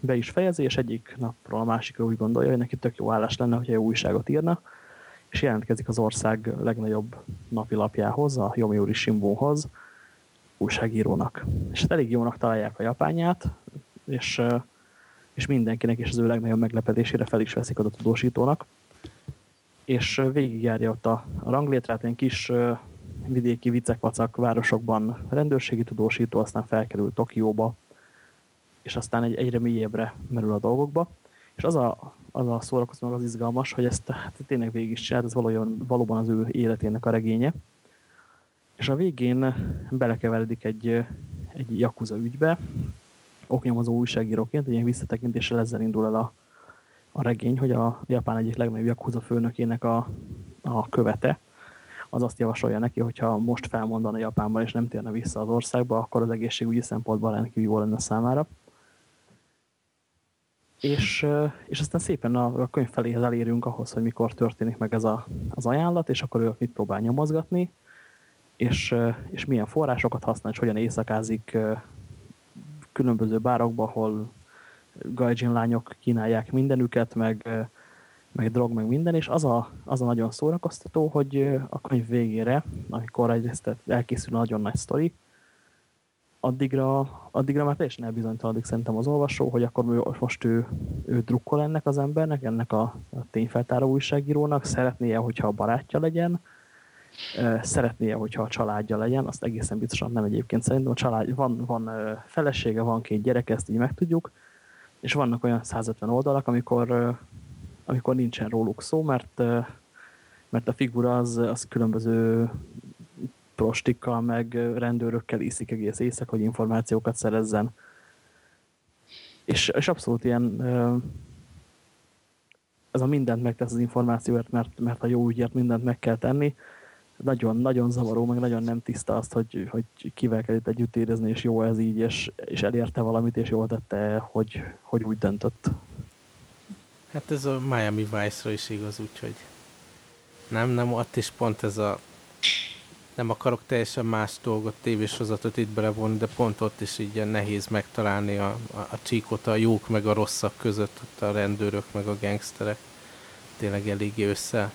be is fejezi, és egyik napról a másikra úgy gondolja, hogy neki tök jó állás lenne, hogyha jó újságot írna, és jelentkezik az ország legnagyobb napilapjához, a Yomiuri Shimbunhoz, újságírónak. És hát elég jónak találják a japánját, és, és mindenkinek is az ő legnagyobb meglepetésére fel is veszik a tudósítónak. És végigjárja ott a, a ranglétrát, egy kis vidéki vicekvacak városokban rendőrségi tudósító, aztán felkerül Tokióba, és aztán egy, egyre mélyebbre merül a dolgokba. És az a, az a szórakozó az izgalmas, hogy ezt hát tényleg végig is csinált, ez valójában, valóban az ő életének a regénye. És a végén belekeveredik egy, egy Yakuza ügybe, oknyomozó újságíróként, egy ilyen visszatekintéssel ezzel indul el a, a regény, hogy a Japán egyik legnagyobb Yakuza főnökének a, a követe, az azt javasolja neki, hogyha most felmondana Japánban és nem térne vissza az országba, akkor az egészségügyi szempontból rendkívül jó lenne számára. És, és aztán szépen a, a könyv feléhez elérünk ahhoz, hogy mikor történik meg ez a, az ajánlat, és akkor ő mit próbál nyomozgatni, és, és milyen forrásokat használ, és hogyan éjszakázik különböző bárokba, ahol gaijin lányok kínálják mindenüket, meg, meg drog, meg minden, és az a, az a nagyon szórakoztató, hogy a könyv végére, amikor egyrészt elkészül a nagyon nagy sztori, addigra, addigra már teljesen elbizonytalanodik szerintem az olvasó, hogy akkor most ő, ő drukkol ennek az embernek, ennek a, a tényfeltáró újságírónak, szeretnéje, hogyha a barátja legyen, szeretnéje, hogyha a családja legyen, azt egészen biztosan nem egyébként szerintem a család, van, van felesége, van két gyerek, ezt így megtudjuk, és vannak olyan 150 oldalak, amikor, amikor nincsen róluk szó, mert, mert a figura az, az különböző prostikkal, meg rendőrökkel iszik egész éjszak, hogy információkat szerezzen. És, és abszolút ilyen ez a mindent megtesz az információért, mert, mert a jó ügyért mindent meg kell tenni. Nagyon, nagyon zavaró, meg nagyon nem tiszta azt, hogy, hogy kivel kell itt együtt érezni, és jó ez így, és, és elérte valamit, és jól tette, hogy, hogy úgy döntött. Hát ez a Miami Vice-ra is igaz, úgyhogy nem, nem, ott is pont ez a nem akarok teljesen más dolgot, tévésorozatot itt belevonni, de pont ott is így nehéz megtalálni a, a, a csíkot a jók meg a rosszak között, ott a rendőrök meg a gangsterek. Tényleg eléggé össze,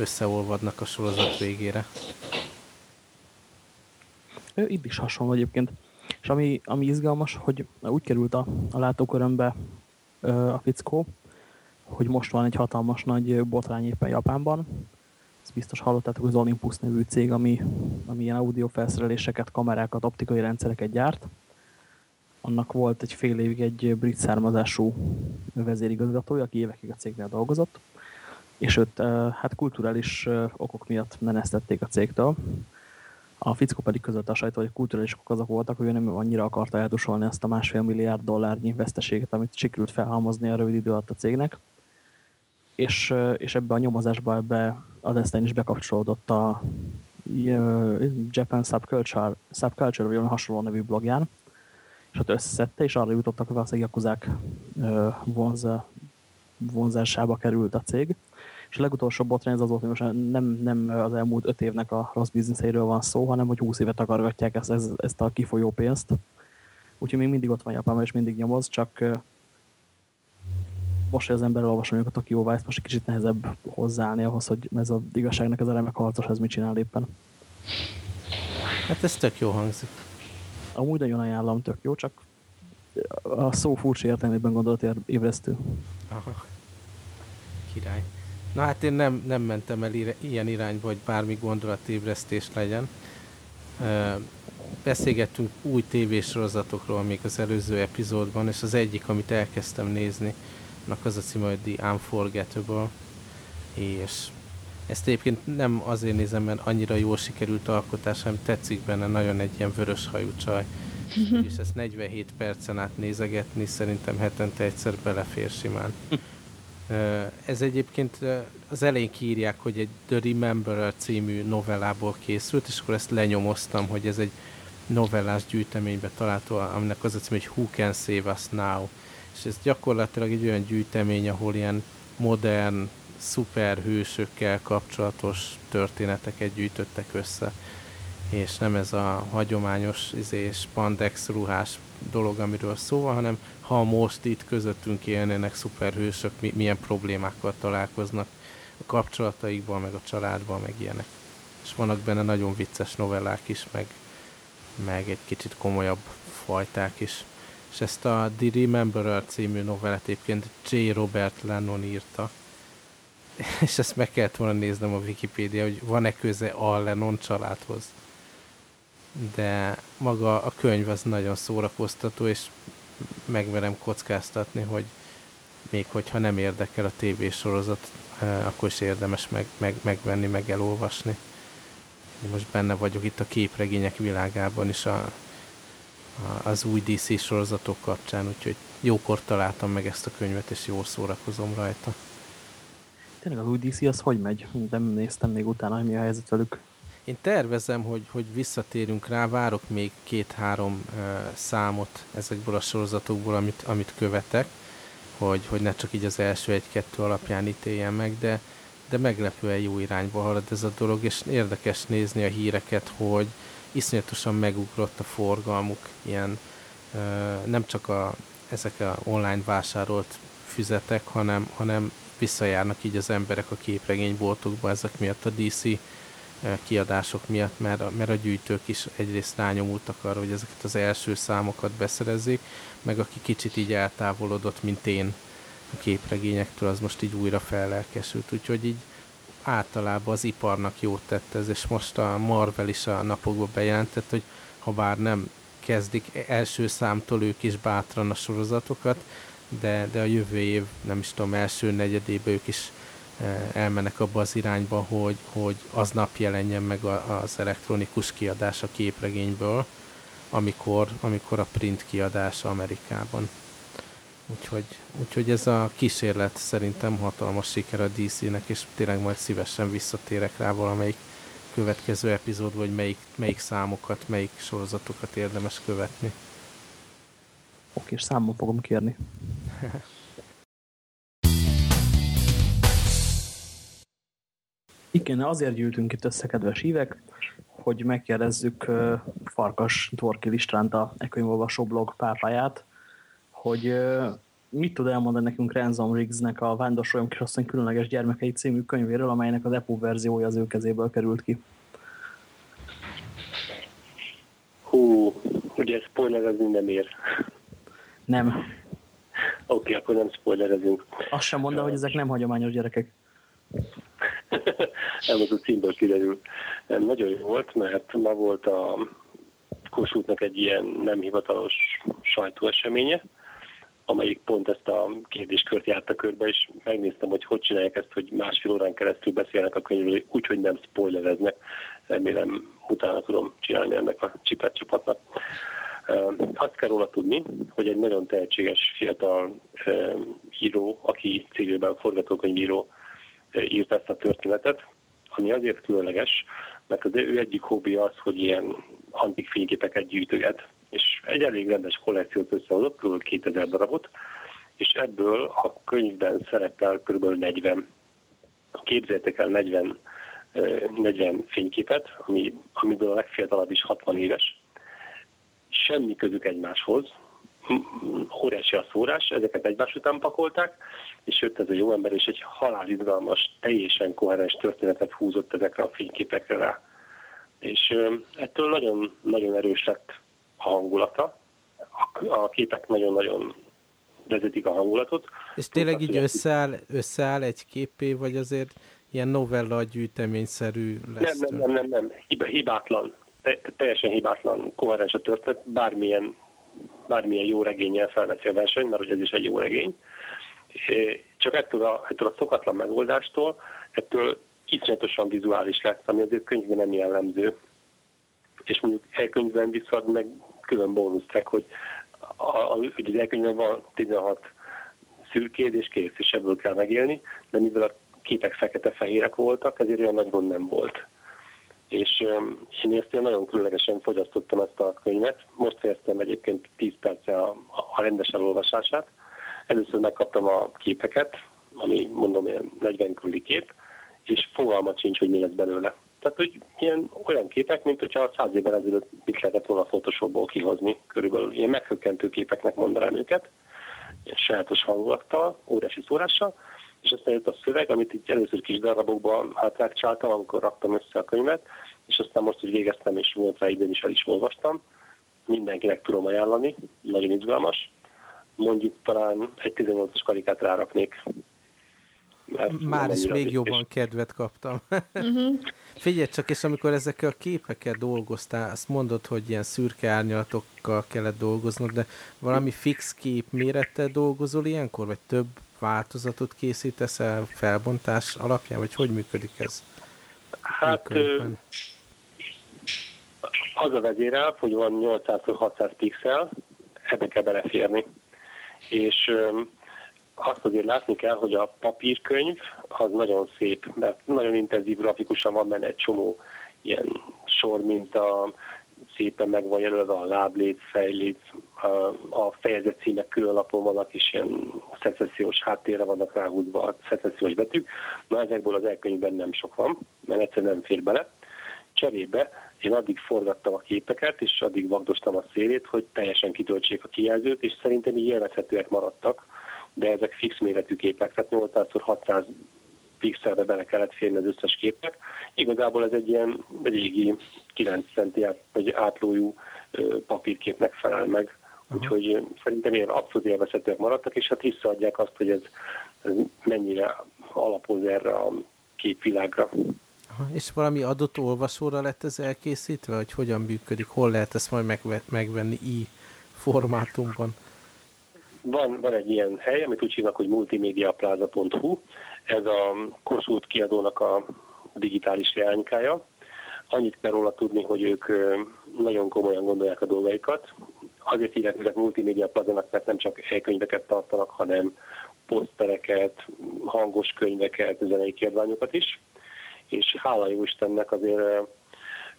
összeolvadnak a sorozat végére. Itt is hasonló egyébként. És ami, ami izgalmas, hogy úgy került a, a látókörömbe a fickó, hogy most van egy hatalmas nagy botrány éppen Japánban, ezt biztos hallottátok, az Olympus nevű cég, ami, ami ilyen audio felszereléseket, kamerákat, optikai rendszereket gyárt. Annak volt egy fél évig egy brit származású vezérigazgatója, aki évekig a cégnél dolgozott, és őt hát kulturális okok miatt menesztették a cégtől. A fickó pedig között a sajtó, hogy kulturális okok azok voltak, hogy ő nem annyira akarta eltusolni ezt a másfél milliárd dollárnyi veszteséget, amit sikerült felhalmozni a rövid idő alatt a cégnek és, és ebbe a nyomozásba ebbe az Esztein is bekapcsolódott a Japan Subculture, Subculture vagy olyan hasonló nevű blogján, és ott összeszedte, és arra jutottak, hogy valószínűleg Jakuzák vonz, vonzásába került a cég. És a legutolsó botrány az az volt, hogy most nem, nem az elmúlt öt évnek a rossz bizniszeiről van szó, hanem hogy 20 évet akargatják ezt, ezt, ezt a kifolyó pénzt. Úgyhogy még mindig ott van Japánban, és mindig nyomoz, csak most, hogy az ember olvasja a Tokyo Vice, most egy kicsit nehezebb hozzáállni ahhoz, hogy ez az igazságnak ez a remek harcos, ez mit csinál éppen. Hát ez tök jó hangzik. Amúgy nagyon ajánlom, tök jó, csak a szó furcsa értelmében gondolat ébresztő. Aha. Király. Na hát én nem, nem mentem el ilyen irányba, hogy bármi gondolatébresztés legyen. Beszélgettünk új tévésorozatokról még az előző epizódban, és az egyik, amit elkezdtem nézni, annak az a címe, hogy The Unforgettable, és ezt egyébként nem azért nézem, mert annyira jól sikerült alkotás, hanem tetszik benne nagyon egy ilyen vörös hajú csaj. [laughs] és ezt 47 percen át nézegetni szerintem hetente egyszer belefér simán. Ez egyébként az elején kiírják, hogy egy The Rememberer című novellából készült, és akkor ezt lenyomoztam, hogy ez egy novellás gyűjteménybe található, aminek az a cím, hogy Who Can Save Us Now. És ez gyakorlatilag egy olyan gyűjtemény, ahol ilyen modern, szuperhősökkel kapcsolatos történeteket gyűjtöttek össze és nem ez a hagyományos izé, spandex ruhás dolog, amiről szó van, hanem ha most itt közöttünk élnének szuperhősök, mi, milyen problémákkal találkoznak a kapcsolataikban, meg a családban, meg ilyenek. És vannak benne nagyon vicces novellák is, meg, meg egy kicsit komolyabb fajták is. És ezt a The Rememberer című novellát egyébként J. Robert Lennon írta, [laughs] és ezt meg kellett volna néznem a Wikipédia, hogy van-e köze a Lennon családhoz de maga a könyv az nagyon szórakoztató, és megverem kockáztatni, hogy még hogyha nem érdekel a tévésorozat, eh, akkor is érdemes meg, meg, megvenni, meg elolvasni. Most benne vagyok itt a képregények világában is a, a, az új DC sorozatok kapcsán, úgyhogy jókor találtam meg ezt a könyvet, és jól szórakozom rajta. Tényleg az új DC az hogy megy? Nem néztem még utána, hogy mi a helyzet velük. Én tervezem, hogy, hogy visszatérünk rá, várok még két-három uh, számot ezekből a sorozatokból, amit, amit követek, hogy, hogy ne csak így az első egy-kettő alapján ítéljen meg, de, de meglepően jó irányba halad ez a dolog, és érdekes nézni a híreket, hogy iszonyatosan megugrott a forgalmuk, ilyen uh, nem csak a, ezek a online vásárolt füzetek, hanem, hanem visszajárnak így az emberek a képregényboltokba ezek miatt a DC kiadások miatt, mert a, mert a gyűjtők is egyrészt rányomultak arra, hogy ezeket az első számokat beszerezzék, meg aki kicsit így eltávolodott, mint én a képregényektől, az most így újra fellelkesült. Úgyhogy így általában az iparnak jót tett ez, és most a Marvel is a napokban bejelentett, hogy ha bár nem kezdik első számtól ők is bátran a sorozatokat, de, de a jövő év, nem is tudom, első negyedébe ők is elmennek abba az irányba, hogy, hogy aznap jelenjen meg az elektronikus kiadás a képregényből, amikor, amikor a print kiadás Amerikában. Úgyhogy, úgyhogy ez a kísérlet szerintem hatalmas siker a DC-nek, és tényleg majd szívesen visszatérek rá valamelyik következő epizód, vagy melyik, melyik számokat, melyik sorozatokat érdemes követni. Oké, és számon fogom kérni. [laughs] Igen, azért gyűltünk itt össze, kedves hívek, hogy megkérdezzük Farkas Torki Istránt, a Ekönyvolvasó blog pápáját, hogy mit tud elmondani nekünk Ransom Riggsnek a Vándorsolyom kisasszony különleges gyermekei című könyvéről, amelynek az EPU verziója az ő kezéből került ki. Hú, ugye spoilerezni nem ér. Nem. Oké, okay, akkor nem spoilerezünk. Azt sem mondta, hogy ezek nem hagyományos gyerekek. Az a címből kiderül. Nagyon jó volt, mert ma volt a Kossuthnak egy ilyen nem hivatalos sajtóeseménye, amelyik pont ezt a kérdéskört járta körbe, és megnéztem, hogy hogy csinálják ezt, hogy másfél órán keresztül beszélnek a könyvről, úgyhogy nem spoilereznek. Remélem utána tudom csinálni ennek a csipet csapatnak. Azt kell róla tudni, hogy egy nagyon tehetséges fiatal író, aki cégében forgatókönyvíró, írt ezt a történetet, ami azért különleges, mert az ő egyik hobbi az, hogy ilyen antik fényképeket gyűjtöget, és egy elég rendes kollekciót összehozott, kb. 2000 darabot, és ebből a könyvben szerepel kb. 40, képzeljétek el 40, 40 fényképet, ami, amiből a legfiatalabb is 60 éves. Semmi közük egymáshoz, óriási a szórás, ezeket egymás után pakolták, és jött ez a jó ember, és egy halálizgalmas, teljesen koherens történetet húzott ezekre a fényképekre rá. És ettől nagyon, nagyon erős lett a hangulata. A képek nagyon-nagyon vezetik a hangulatot. És tényleg így összeáll, összeáll egy képé, vagy azért ilyen novella gyűjteményszerű lesz? Nem, nem, nem, nem, nem. hibátlan. Te, teljesen hibátlan, koherens a történet, bármilyen bármilyen jó regényel felveszi a verseny, mert hogy ez is egy jó regény. Csak ettől a, ettől a szokatlan megoldástól, ettől iszonyatosan vizuális lesz, ami azért könyvben nem jellemző. És mondjuk elkönyvben viszont meg külön bónusztrek, hogy, a, a, hogy az elkönyvben van 16 szürkéd és kész, és ebből kell megélni, de mivel a képek fekete-fehérek voltak, ezért olyan nagy gond nem volt. És én ezt nagyon különlegesen fogyasztottam ezt a könyvet. Most fejeztem egyébként 10 perce a, a rendes elolvasását. Először megkaptam a képeket, ami mondom ilyen 40 külli kép, és fogalmat sincs, hogy mi lesz belőle. Tehát, hogy ilyen olyan képek, mint hogyha száz évvel ezelőtt mit lehetett volna Photoshopból kihozni, körülbelül ilyen meghökkentő képeknek mondanám őket, ilyen sajátos hangulattal, óriási szórással, és aztán jött a szöveg, amit itt először kis darabokban átrákcsáltam, amikor raktam össze a könyvet, és aztán most, hogy végeztem, és volt rá időn is el is olvastam, mindenkinek tudom ajánlani, nagyon izgalmas. Mondjuk talán egy 18-as karikát ráraknék már is még jobban kedvet kaptam. Uh-huh. [laughs] Figyelj csak, és amikor ezekkel a képekkel dolgoztál, azt mondod, hogy ilyen szürke árnyalatokkal kellett dolgoznod, de valami fix kép mérettel dolgozol ilyenkor, vagy több változatot készítesz el felbontás alapján, vagy hogy működik ez? Hát az a vezérel, hogy van 800-600 pixel, ebbe kell beleférni. És azt azért látni kell, hogy a papírkönyv az nagyon szép, mert nagyon intenzív grafikusan van benne egy csomó ilyen sor, mint a szépen meg van jelölve a láblét, fejlét, a fejezet címek különlapon vannak is ilyen szecessziós háttérre vannak ráhúzva a szecessziós betűk. Na ezekből az elkönyvben nem sok van, mert egyszerűen nem fér bele. Cserébe én addig forgattam a képeket, és addig vagdostam a szélét, hogy teljesen kitöltsék a kijelzőt, és szerintem így élvezhetőek maradtak de ezek fix méretű képek, tehát 800x600 pixelbe bele kellett férni az összes képek. Igazából ez egy ilyen régi 9 centi vagy átlójú papírképnek felel meg. Úgyhogy szerintem ilyen abszolút élvezhetőek maradtak, és hát visszaadják azt, hogy ez, ez mennyire alapoz erre a képvilágra. Aha, és valami adott olvasóra lett ez elkészítve, hogy hogyan működik, hol lehet ezt majd megvenni i formátumban? Van, van egy ilyen hely, amit úgy hívnak, hogy multimediaplaza.hu. Ez a Kossuth kiadónak a digitális leánykája. Annyit kell róla tudni, hogy ők nagyon komolyan gondolják a dolgaikat. Azért hívják őket multimédia plazának, mert nem csak e-könyveket tartanak, hanem posztereket, hangos könyveket, zenei kiadványokat is. És hála jó Istennek azért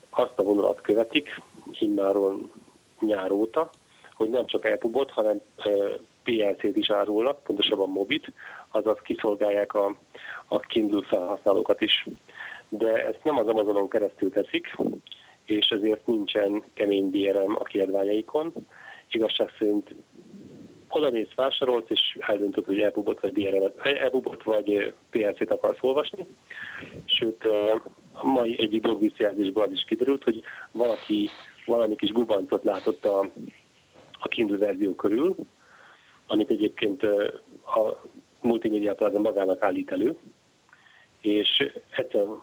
azt a vonalat követik, immáron nyár óta, hogy nem csak elpubot, hanem PLC-t is árulnak, pontosabban Mobit, azaz kiszolgálják a, a Kindle felhasználókat is. De ezt nem az Amazonon keresztül teszik, és ezért nincsen kemény DRM a kiadványaikon. Igazság szerint oda mész, vásárolsz, és eldöntöd, hogy elbubot vagy DRM-et, elbubot vagy PLC-t akarsz olvasni. Sőt, a mai egyik blog az is kiderült, hogy valaki valami kis gubancot látott a, a Kindle verzió körül, amit egyébként a multimédia plaza magának állít elő, és egyszerűen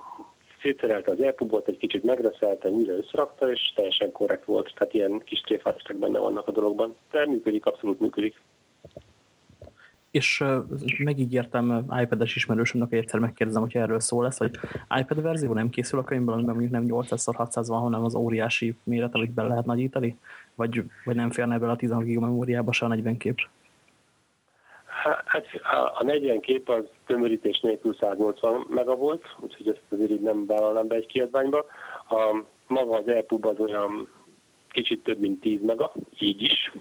szétszerelte az elpubot, egy kicsit megreszelte, újra összerakta, és teljesen korrekt volt. Tehát ilyen kis tréfástak benne vannak a dologban. De működik, abszolút működik. És uh, megígértem iPad-es ismerősömnek, hogy egyszer megkérdezem, hogy erről szó lesz, hogy iPad verzió nem készül a könyvből, amiben mondjuk nem 800x600 van, hanem az óriási méret, amit be lehet nagyítani? Vagy, vagy nem férne bele a 16 GB memóriába se a 40 kép? Hát a 40 kép az tömörítés nélkül 180 mega volt, úgyhogy ezt azért így nem vállalnám be egy kiadványba. A, maga az EPUB az olyan kicsit több, mint 10 mega, így is.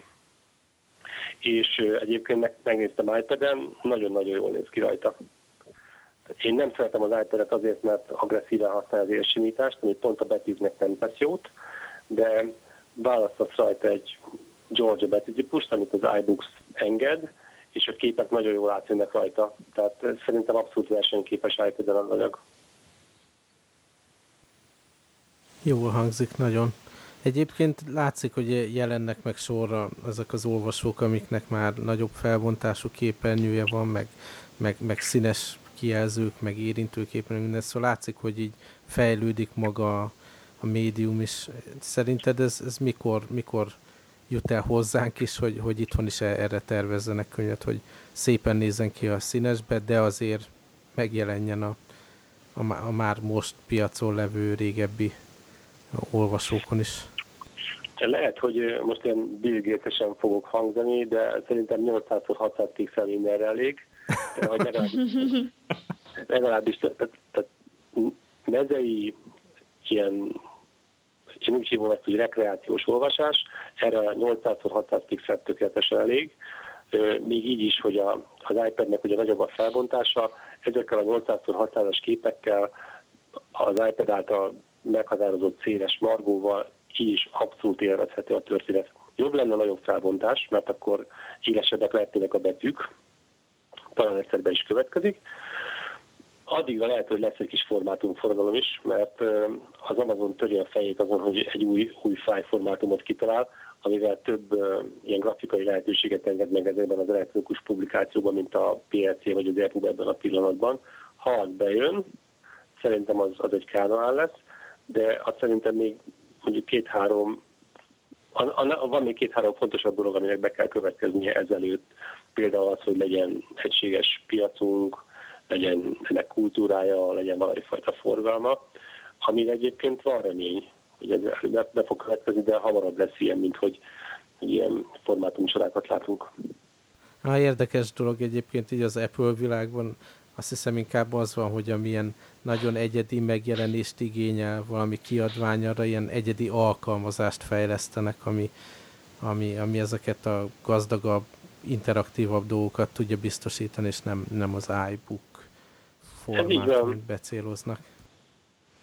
És egyébként megnéztem iPad-en, nagyon-nagyon jól néz ki rajta. Én nem szeretem az iPad-et azért, mert agresszíven használja az érsimítást, ami pont a betűknek nem tesz jót, de választasz rajta egy Georgia betűtípust, amit az iBooks enged, és a képek nagyon jól átjönnek rajta. Tehát szerintem abszolút versenyképes ipad az anyag. Jól hangzik nagyon. Egyébként látszik, hogy jelennek meg sorra ezek az olvasók, amiknek már nagyobb felbontású képernyője van, meg, meg, meg színes kijelzők, meg érintőképernyő, minden, szóval látszik, hogy így fejlődik maga a médium is. Szerinted ez, ez mikor, mikor jut el hozzánk is, hogy, hogy itthon is erre tervezzenek könyvet, hogy szépen nézzen ki a színesbe, de azért megjelenjen a, a, a már most piacon levő régebbi olvasókon is. Lehet, hogy most ilyen Gates fogok hangzani, de szerintem 800-600 pixel mindenre elég. Legalábbis, [laughs] legalábbis tehát, tehát mezei ilyen én úgy hívom ezt, hogy rekreációs olvasás, erre 800-600 pixel tökéletesen elég. Még így is, hogy a, az iPad-nek ugye nagyobb a felbontása, ezekkel a 800-600-as képekkel az iPad által meghatározott széles margóval így is abszolút élvezhető a történet. Jobb lenne a nagyobb felbontás, mert akkor élesebbek lehetnének a betűk, talán egyszer is következik. Addigra lehet, hogy lesz egy kis formátumforgalom is, mert az Amazon törje a fejét azon, hogy egy új, új fájlformátumot kitalál, amivel több ilyen grafikai lehetőséget enged meg ezekben az elektronikus publikációban, mint a PLC vagy az EPUB ebben a pillanatban. Ha az bejön, szerintem az, az egy kánaán lesz, de azt szerintem még mondjuk két-három, van még két-három fontosabb dolog, aminek be kell következnie ezelőtt. Például az, hogy legyen egységes piacunk, legyen ennek kultúrája, legyen valami fajta forgalma, ami egyébként van remény, hogy ez be, be fog következni, de hamarabb lesz ilyen, mint hogy, hogy ilyen formátumcsodákat látunk. A érdekes dolog egyébként így az Apple világban, azt hiszem inkább az van, hogy amilyen nagyon egyedi megjelenést igényel valami kiadványra, ilyen egyedi alkalmazást fejlesztenek, ami, ami, ami ezeket a gazdagabb, interaktívabb dolgokat tudja biztosítani, és nem, nem az iBook formát, amit becéloznak.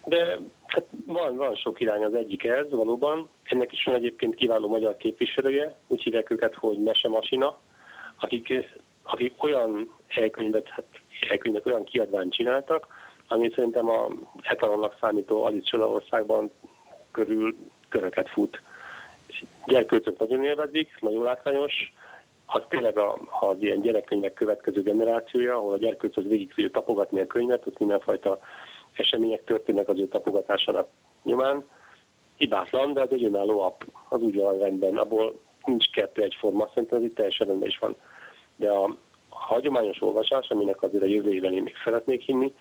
De hát van, van sok irány az egyik ez, valóban. Ennek is van egyébként kiváló magyar képviselője, úgy hívják őket, hogy Mesemasina, akik, akik olyan elkönyvet, hát elkönyvet olyan kiadványt csináltak, ami szerintem a etalonnak számító Alice országban körül köröket fut. Gyerkőcök nagyon élvezik, nagyon látványos, az tényleg a, az ilyen gyerekkönyvek következő generációja, ahol a gyerkőc az végig tudja tapogatni a könyvet, ott mindenfajta események történnek az ő tapogatásának nyomán. Hibátlan, de ez egy önálló app, az úgy van rendben, abból nincs kettő egyforma, szerintem ez itt teljesen rendben is van. De a, hagyományos olvasás, aminek azért a jövő én még szeretnék hinni,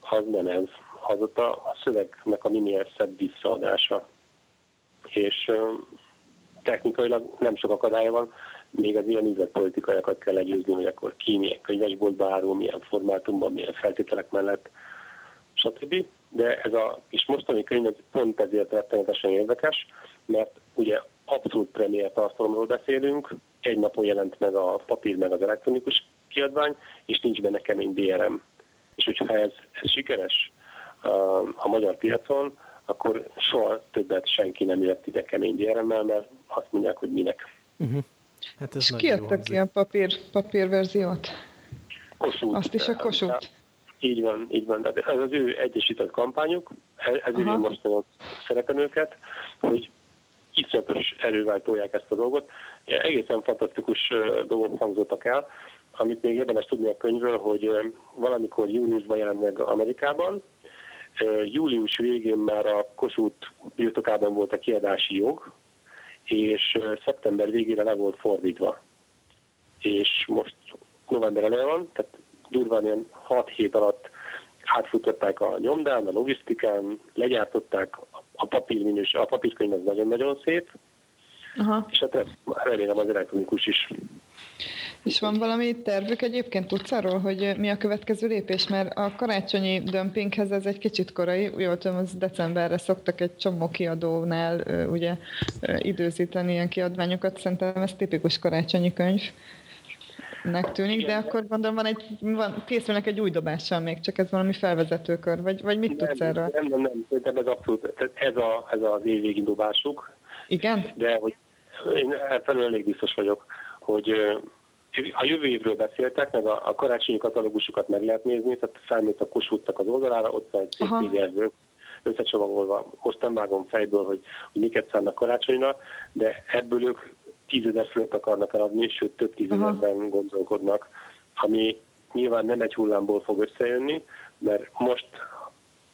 az nem ez. Az ott a, a szövegnek a minél szebb visszaadása. És technikailag nem sok akadálya van, még az ilyen üzletpolitikaiakat kell legyőzni, hogy akkor ki milyen könyvesboltba árul, milyen formátumban, milyen feltételek mellett, stb. De ez a kis mostani könyv pont ezért rettenetesen érdekes, mert ugye abszolút premier tartalomról beszélünk, egy napon jelent meg a papír meg az elektronikus kiadvány, és nincs benne kemény DRM. És hogyha ez, ez sikeres uh, a magyar piacon, akkor soha többet senki nem jött ide kemény DRM-mel, mert azt mondják, hogy minek. Uh-huh. Hát ez És kiadtak ilyen papír, papírverziót? Kossuth. Azt is a Kossuth? Így van, így van. Ez az ő egyesített kampányuk, ezért én most szeretem őket, hogy iszonyatos erővel tolják ezt a dolgot. Egészen fantasztikus dolgok hangzottak el, amit még érdemes tudni a könyvről, hogy valamikor júniusban jelent meg Amerikában, július végén már a Kossuth birtokában volt a kiadási jog, és szeptember végére le volt fordítva. És most november eleje van, tehát durván ilyen 6 hét alatt átfutották a nyomdán, a logisztikán, legyártották a papírminős, a papírkönyv az nagyon-nagyon szép, Aha. és hát remélem az elektronikus is. És van valami tervük egyébként, tudsz arról, hogy mi a következő lépés? Mert a karácsonyi dömpinghez ez egy kicsit korai, jól tudom, az decemberre szoktak egy csomó kiadónál ugye időzíteni ilyen kiadványokat, szerintem ez tipikus karácsonyi könyv nek tűnik, de akkor gondolom van egy, van, készülnek egy új dobással még, csak ez valami felvezetőkör, vagy, vagy mit nem, tudsz erről? Nem, nem, nem, szerintem ez abszolút, ez, a, ez az évvégi dobásuk. Igen? De hogy én felül elég biztos vagyok, hogy a jövő évről beszéltek, meg a, a karácsonyi katalógusokat meg lehet nézni, tehát felmész a kosúttak az oldalára, ott van egy szép pdf összecsomagolva. Most nem vágom fejből, hogy, hogy miket szánnak karácsonyra, de ebből ők tízezer fölött akarnak eladni, sőt több tízezerben gondolkodnak, ami nyilván nem egy hullámból fog összejönni, mert most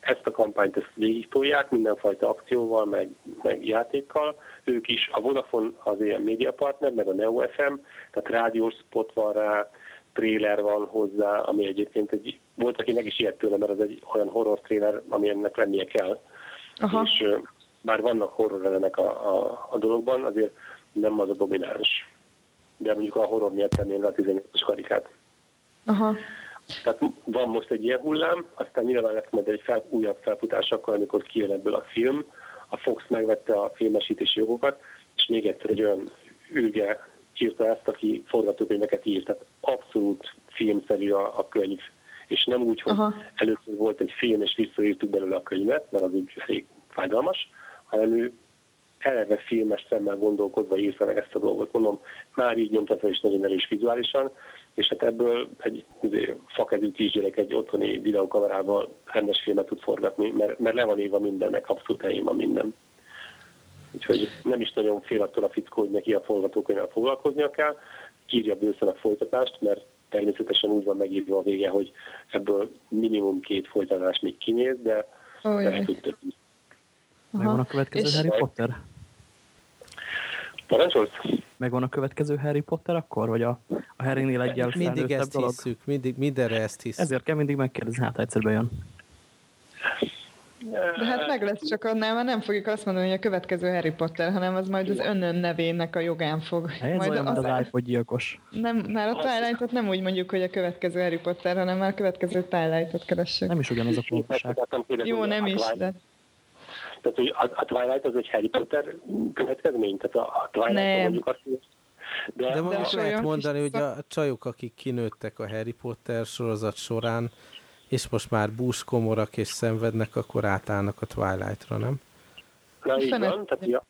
ezt a kampányt ezt végig tolják, mindenfajta akcióval, meg, meg játékkal. Ők is, a Vodafone az ilyen médiapartner, meg a Neo FM, tehát rádiós spot van rá, trailer van hozzá, ami egyébként egy, volt, aki meg is ilyet tőle, mert az egy olyan horror trailer, ami ennek lennie kell. Aha. És bár vannak horror elemek a, a, a dologban, azért nem az a domináns. De mondjuk a horror miatt tenném a 18-as karikát. Aha. Tehát van most egy ilyen hullám, aztán nyilván lesz majd egy fel, újabb felfutásokkal, amikor kijön ebből a film. A Fox megvette a filmesítési jogokat, és még egyszer egy olyan ülge írta ezt, aki forgatókönyveket írt. Tehát abszolút filmszerű a, a könyv. És nem úgy, hogy Aha. először volt egy film, és visszaírtuk belőle a könyvet, mert az úgy elég fájdalmas, hanem ő eleve filmes szemmel gondolkodva írta meg ezt a dolgot. Mondom, már így nyomtatva is nagyon erős vizuálisan, és hát ebből egy izé, fakezű kisgyerek egy otthoni videókamerával rendes filmet tud forgatni, mert, mert le van írva mindennek, abszolút helyén van minden. Úgyhogy nem is nagyon fél attól a fickó, hogy neki a forgatókönyvvel foglalkoznia kell, írja bőszen a folytatást, mert természetesen úgy van megírva a vége, hogy ebből minimum két folytatás még kinéz, de lehet, hogy több. Megvan a következő és Harry Potter? Parancsolsz? Megvan a következő Harry Potter akkor? Vagy a, a Harry-nél egyel Mindig ezt dolog? hiszük, mindig, mindenre ezt hiszük. Ezért kell mindig megkérdezni, hát egyszer bejön. De hát meg lesz, csak annál már nem fogjuk azt mondani, hogy a következő Harry Potter, hanem az majd az önön nevének a jogán fog. Ez majd olyan, az, az iPod gyilkos. Nem, már a Twilight-ot nem úgy mondjuk, hogy a következő Harry Potter, hanem már a következő Twilight-ot keressük. Nem is ugyanaz a pontoság. Jó, nem is, de... Tehát, hogy a, a Twilight az egy Harry Potter következmény? Tehát a, a Twilight mondjuk azt, hogy de, de most lehet mondani, hogy a csajok, akik kinőttek a Harry Potter sorozat során, és most már búskomorak és szenvednek, akkor átállnak a Twilight-ra, nem? Na így van, tehát ja,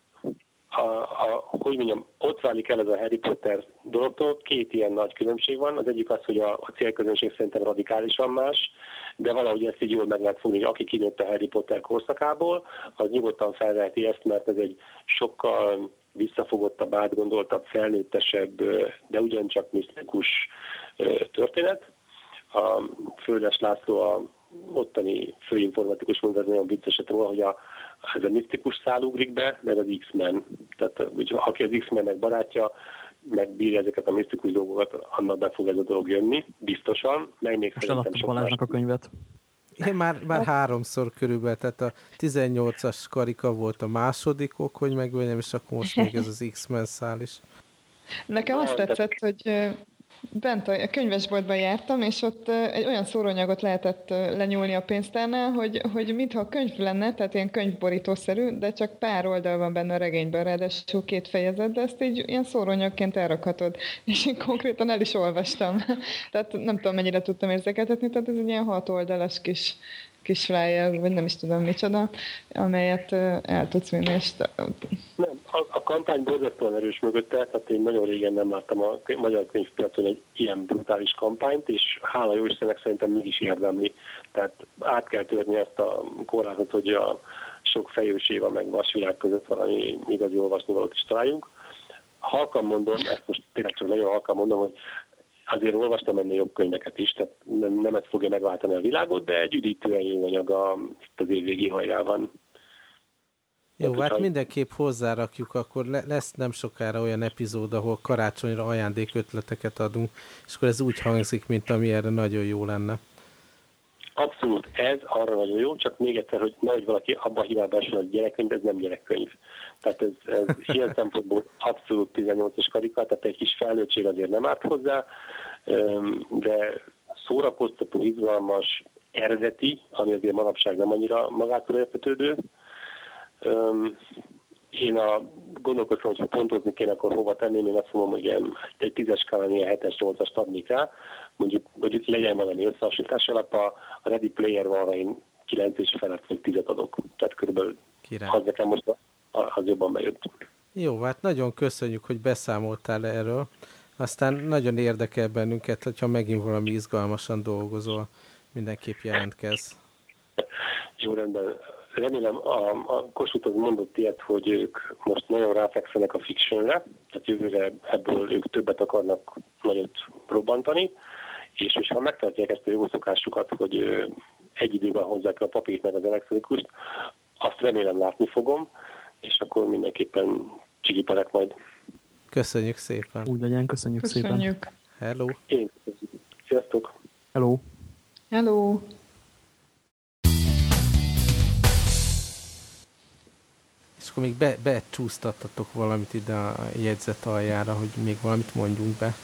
a, a, hogy mondjam, ott válik el ez a Harry Potter dologtól, két ilyen nagy különbség van. Az egyik az, hogy a, a célközönség szerintem radikálisan más, de valahogy ezt így jól meg lehet fogni, hogy aki kinőtt a Harry Potter korszakából, az nyugodtan felveheti ezt, mert ez egy sokkal visszafogottabb, átgondoltabb, felnőttesebb, de ugyancsak misztikus történet. A Földes László a ottani főinformatikus mondta, nagyon vicceset róla, hogy a, ez a misztikus szál ugrik be, meg az X-Men. Tehát hogy aki az X-mennek barátja, megbírja ezeket a misztikus dolgokat, annak be fog ez a dolog jönni, biztosan. Meg még Most eladtuk Balázsnak a könyvet. Én már, már háromszor körülbelül, tehát a 18-as karika volt a második ok, hogy megvenjem, és akkor most még ez az X-Men szál is. Nekem azt tetszett, hogy bent a könyvesboltban jártam, és ott egy olyan szóróanyagot lehetett lenyúlni a pénztárnál, hogy, hogy mintha könyv lenne, tehát ilyen könyvborítószerű, de csak pár oldal van benne a regényben, ráadásul két fejezet, de ezt így ilyen szóróanyagként elrakhatod. [laughs] És én konkrétan el is olvastam. [laughs] tehát nem tudom, mennyire tudtam érzékeltetni, tehát ez egy ilyen hat oldalas kis kis flyer, vagy nem is tudom micsoda, amelyet el tudsz vinni. És... Nem, a, a kampány borzasztóan erős mögötte, tehát én nagyon régen nem láttam a magyar könyvpiacon egy ilyen brutális kampányt, és hála jó Istennek szerintem mégis érdemli. Tehát át kell törni ezt a korlátot, hogy a sok fejős éva meg vasvilág között valami igazi olvasni valót is találjunk. Halkan mondom, ezt most tényleg csak nagyon halkan mondom, hogy azért olvastam ennél jobb könyveket is, tehát nem, nem ez fogja megváltani a világot, de egy üdítően jó anyag a, itt az évvégi hajrában. Jó, hát, hát mindenképp hozzárakjuk, akkor lesz nem sokára olyan epizód, ahol karácsonyra ajándékötleteket adunk, és akkor ez úgy hangzik, mint ami erre nagyon jó lenne. Abszolút, ez arra nagyon jó, csak még egyszer, hogy nehogy valaki abban a hibában hogy gyerekkönyv, ez nem gyerekkönyv. Tehát ez, ez [laughs] ilyen szempontból abszolút 18-as karika, tehát egy kis felnőttség azért nem árt hozzá, de szórakoztató, izgalmas, eredeti, ami azért manapság nem annyira magától értetődő. Én a gondolkozom, hogy pontozni kéne, akkor hova tenném, én azt mondom, hogy ilyen, egy tízes skálán ilyen 7-es, 8-as adnék rá, mondjuk, hogy legyen valami összehasonlítás alap, a, a Ready Player van, én 9 és felett vagy 10 adok. Tehát körülbelül Király. az nekem most az jobban bejött. Jó, hát nagyon köszönjük, hogy beszámoltál erről. Aztán nagyon érdekel bennünket, hogyha megint valami izgalmasan dolgozol, mindenképp jelentkez. Jó, rendben. Remélem a, a Kossuth az mondott ilyet, hogy ők most nagyon ráfekszenek a fictionre, tehát jövőre ebből ők többet akarnak nagyot robbantani, és hogyha megtartják ezt a jó szokásukat, hogy egy időben hozzák a papírt meg az elektronikust, azt remélem látni fogom, és akkor mindenképpen csigiparek majd. Köszönjük szépen. Úgy legyen, köszönjük, köszönjük. szépen. Hello. Én Sziasztok. Hello. Hello. Akkor még be, becsúsztattatok valamit ide a jegyzet aljára, hogy még valamit mondjunk be.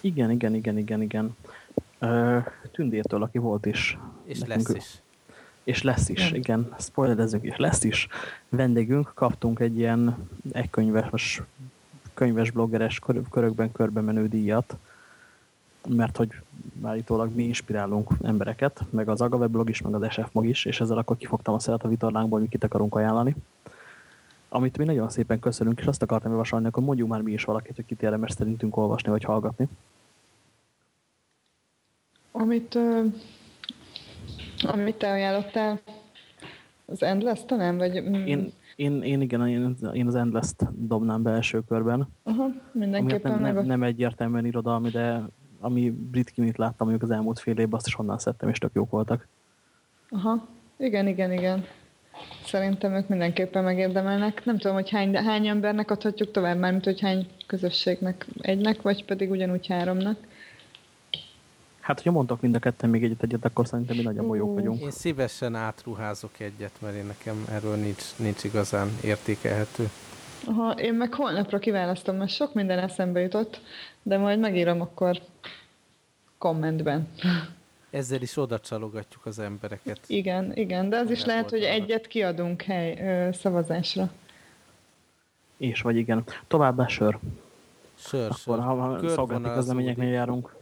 Igen, igen, igen, igen, igen. Tündértől, aki volt is. És nekünk, lesz is. És lesz is, igen. igen. Spoilerezzük is, lesz is. Vendégünk, kaptunk egy ilyen e-könyves, könyves bloggeres körökben körbe menő díjat, mert hogy állítólag mi inspirálunk embereket, meg az Agave blog is, meg az SF mag is, és ezzel akkor kifogtam a szeret a vitorlánkból, hogy kit akarunk ajánlani. Amit mi nagyon szépen köszönünk, és azt akartam javasolni, akkor mondjuk már mi is valakit, hogy kit érdemes szerintünk olvasni vagy hallgatni. Amit, uh, amit te ajánlottál, az Endless talán? Vagy, mm. én, én, én igen, én, én az Endless-t dobnám be első körben. Aha, mindenképpen. Nem, nem, nem egyértelműen irodalmi, de ami brit kimit láttam mondjuk az elmúlt fél évben, azt is onnan szedtem, és tök jók voltak. Aha, igen, igen, igen. Szerintem ők mindenképpen megérdemelnek. Nem tudom, hogy hány, hány embernek adhatjuk tovább, mármint hogy hány közösségnek egynek, vagy pedig ugyanúgy háromnak. Hát, hogyha mondtak mind a ketten még egyet egyet, akkor szerintem mi nagyon jók vagyunk. Én szívesen átruházok egyet, mert én nekem erről nincs, nincs igazán értékelhető. Aha, én meg holnapra kiválasztom, mert sok minden eszembe jutott, de majd megírom akkor kommentben. Ezzel is oda csalogatjuk az embereket. Igen, igen, de az is lehet, hogy egyet kiadunk hely ö, szavazásra. És vagy igen. Továbbá sör. Sör, Akkor, sör. ha szolgálati közleményeknél járunk.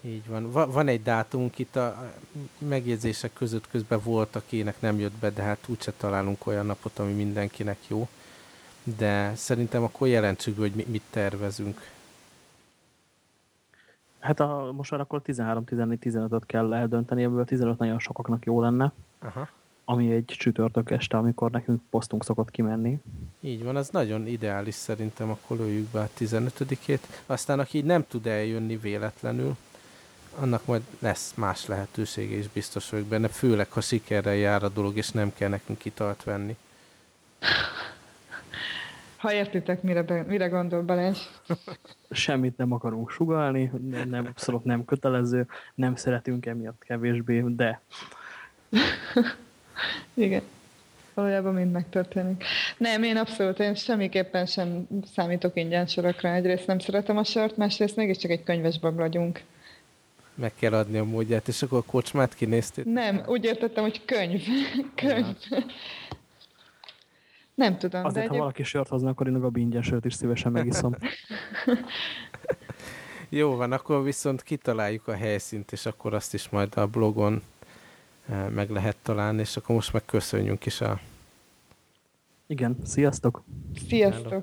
Így van. Va van egy dátumunk itt a megjegyzések között közben volt, akinek nem jött be, de hát úgyse találunk olyan napot, ami mindenkinek jó. De szerintem akkor jelentsük, hogy mi, mit tervezünk. Hát a, most már akkor 13-14-15-öt kell eldönteni, ebből 15 nagyon sokaknak jó lenne. Aha. Ami egy csütörtök este, amikor nekünk posztunk szokott kimenni. Így van, az nagyon ideális szerintem, akkor lőjük be a 15-ét. Aztán aki így nem tud eljönni véletlenül, annak majd lesz más lehetősége is biztos vagyok benne, főleg ha sikerrel jár a dolog, és nem kell nekünk italt venni. Ha értitek, mire, mire gondol Balázs. Semmit nem akarunk sugalni, nem, abszolút nem kötelező, nem szeretünk emiatt kevésbé, de... [laughs] Igen. Valójában mind megtörténik. Nem, én abszolút, én semmiképpen sem számítok ingyen sorokra. Egyrészt nem szeretem a sort, másrészt mégiscsak egy könyvesbab vagyunk. Meg kell adni a módját, és akkor a kocsmát kinéztél? Nem, úgy értettem, hogy könyv. könyv. Ja. Nem tudom. Azért, de ha egy... valaki sört hozna, akkor én a Gabi ingyen sört is szívesen megiszom. [laughs] Jó van, akkor viszont kitaláljuk a helyszínt, és akkor azt is majd a blogon eh, meg lehet találni, és akkor most meg köszönjünk is a... Igen, sziasztok! Sziasztok! Hello.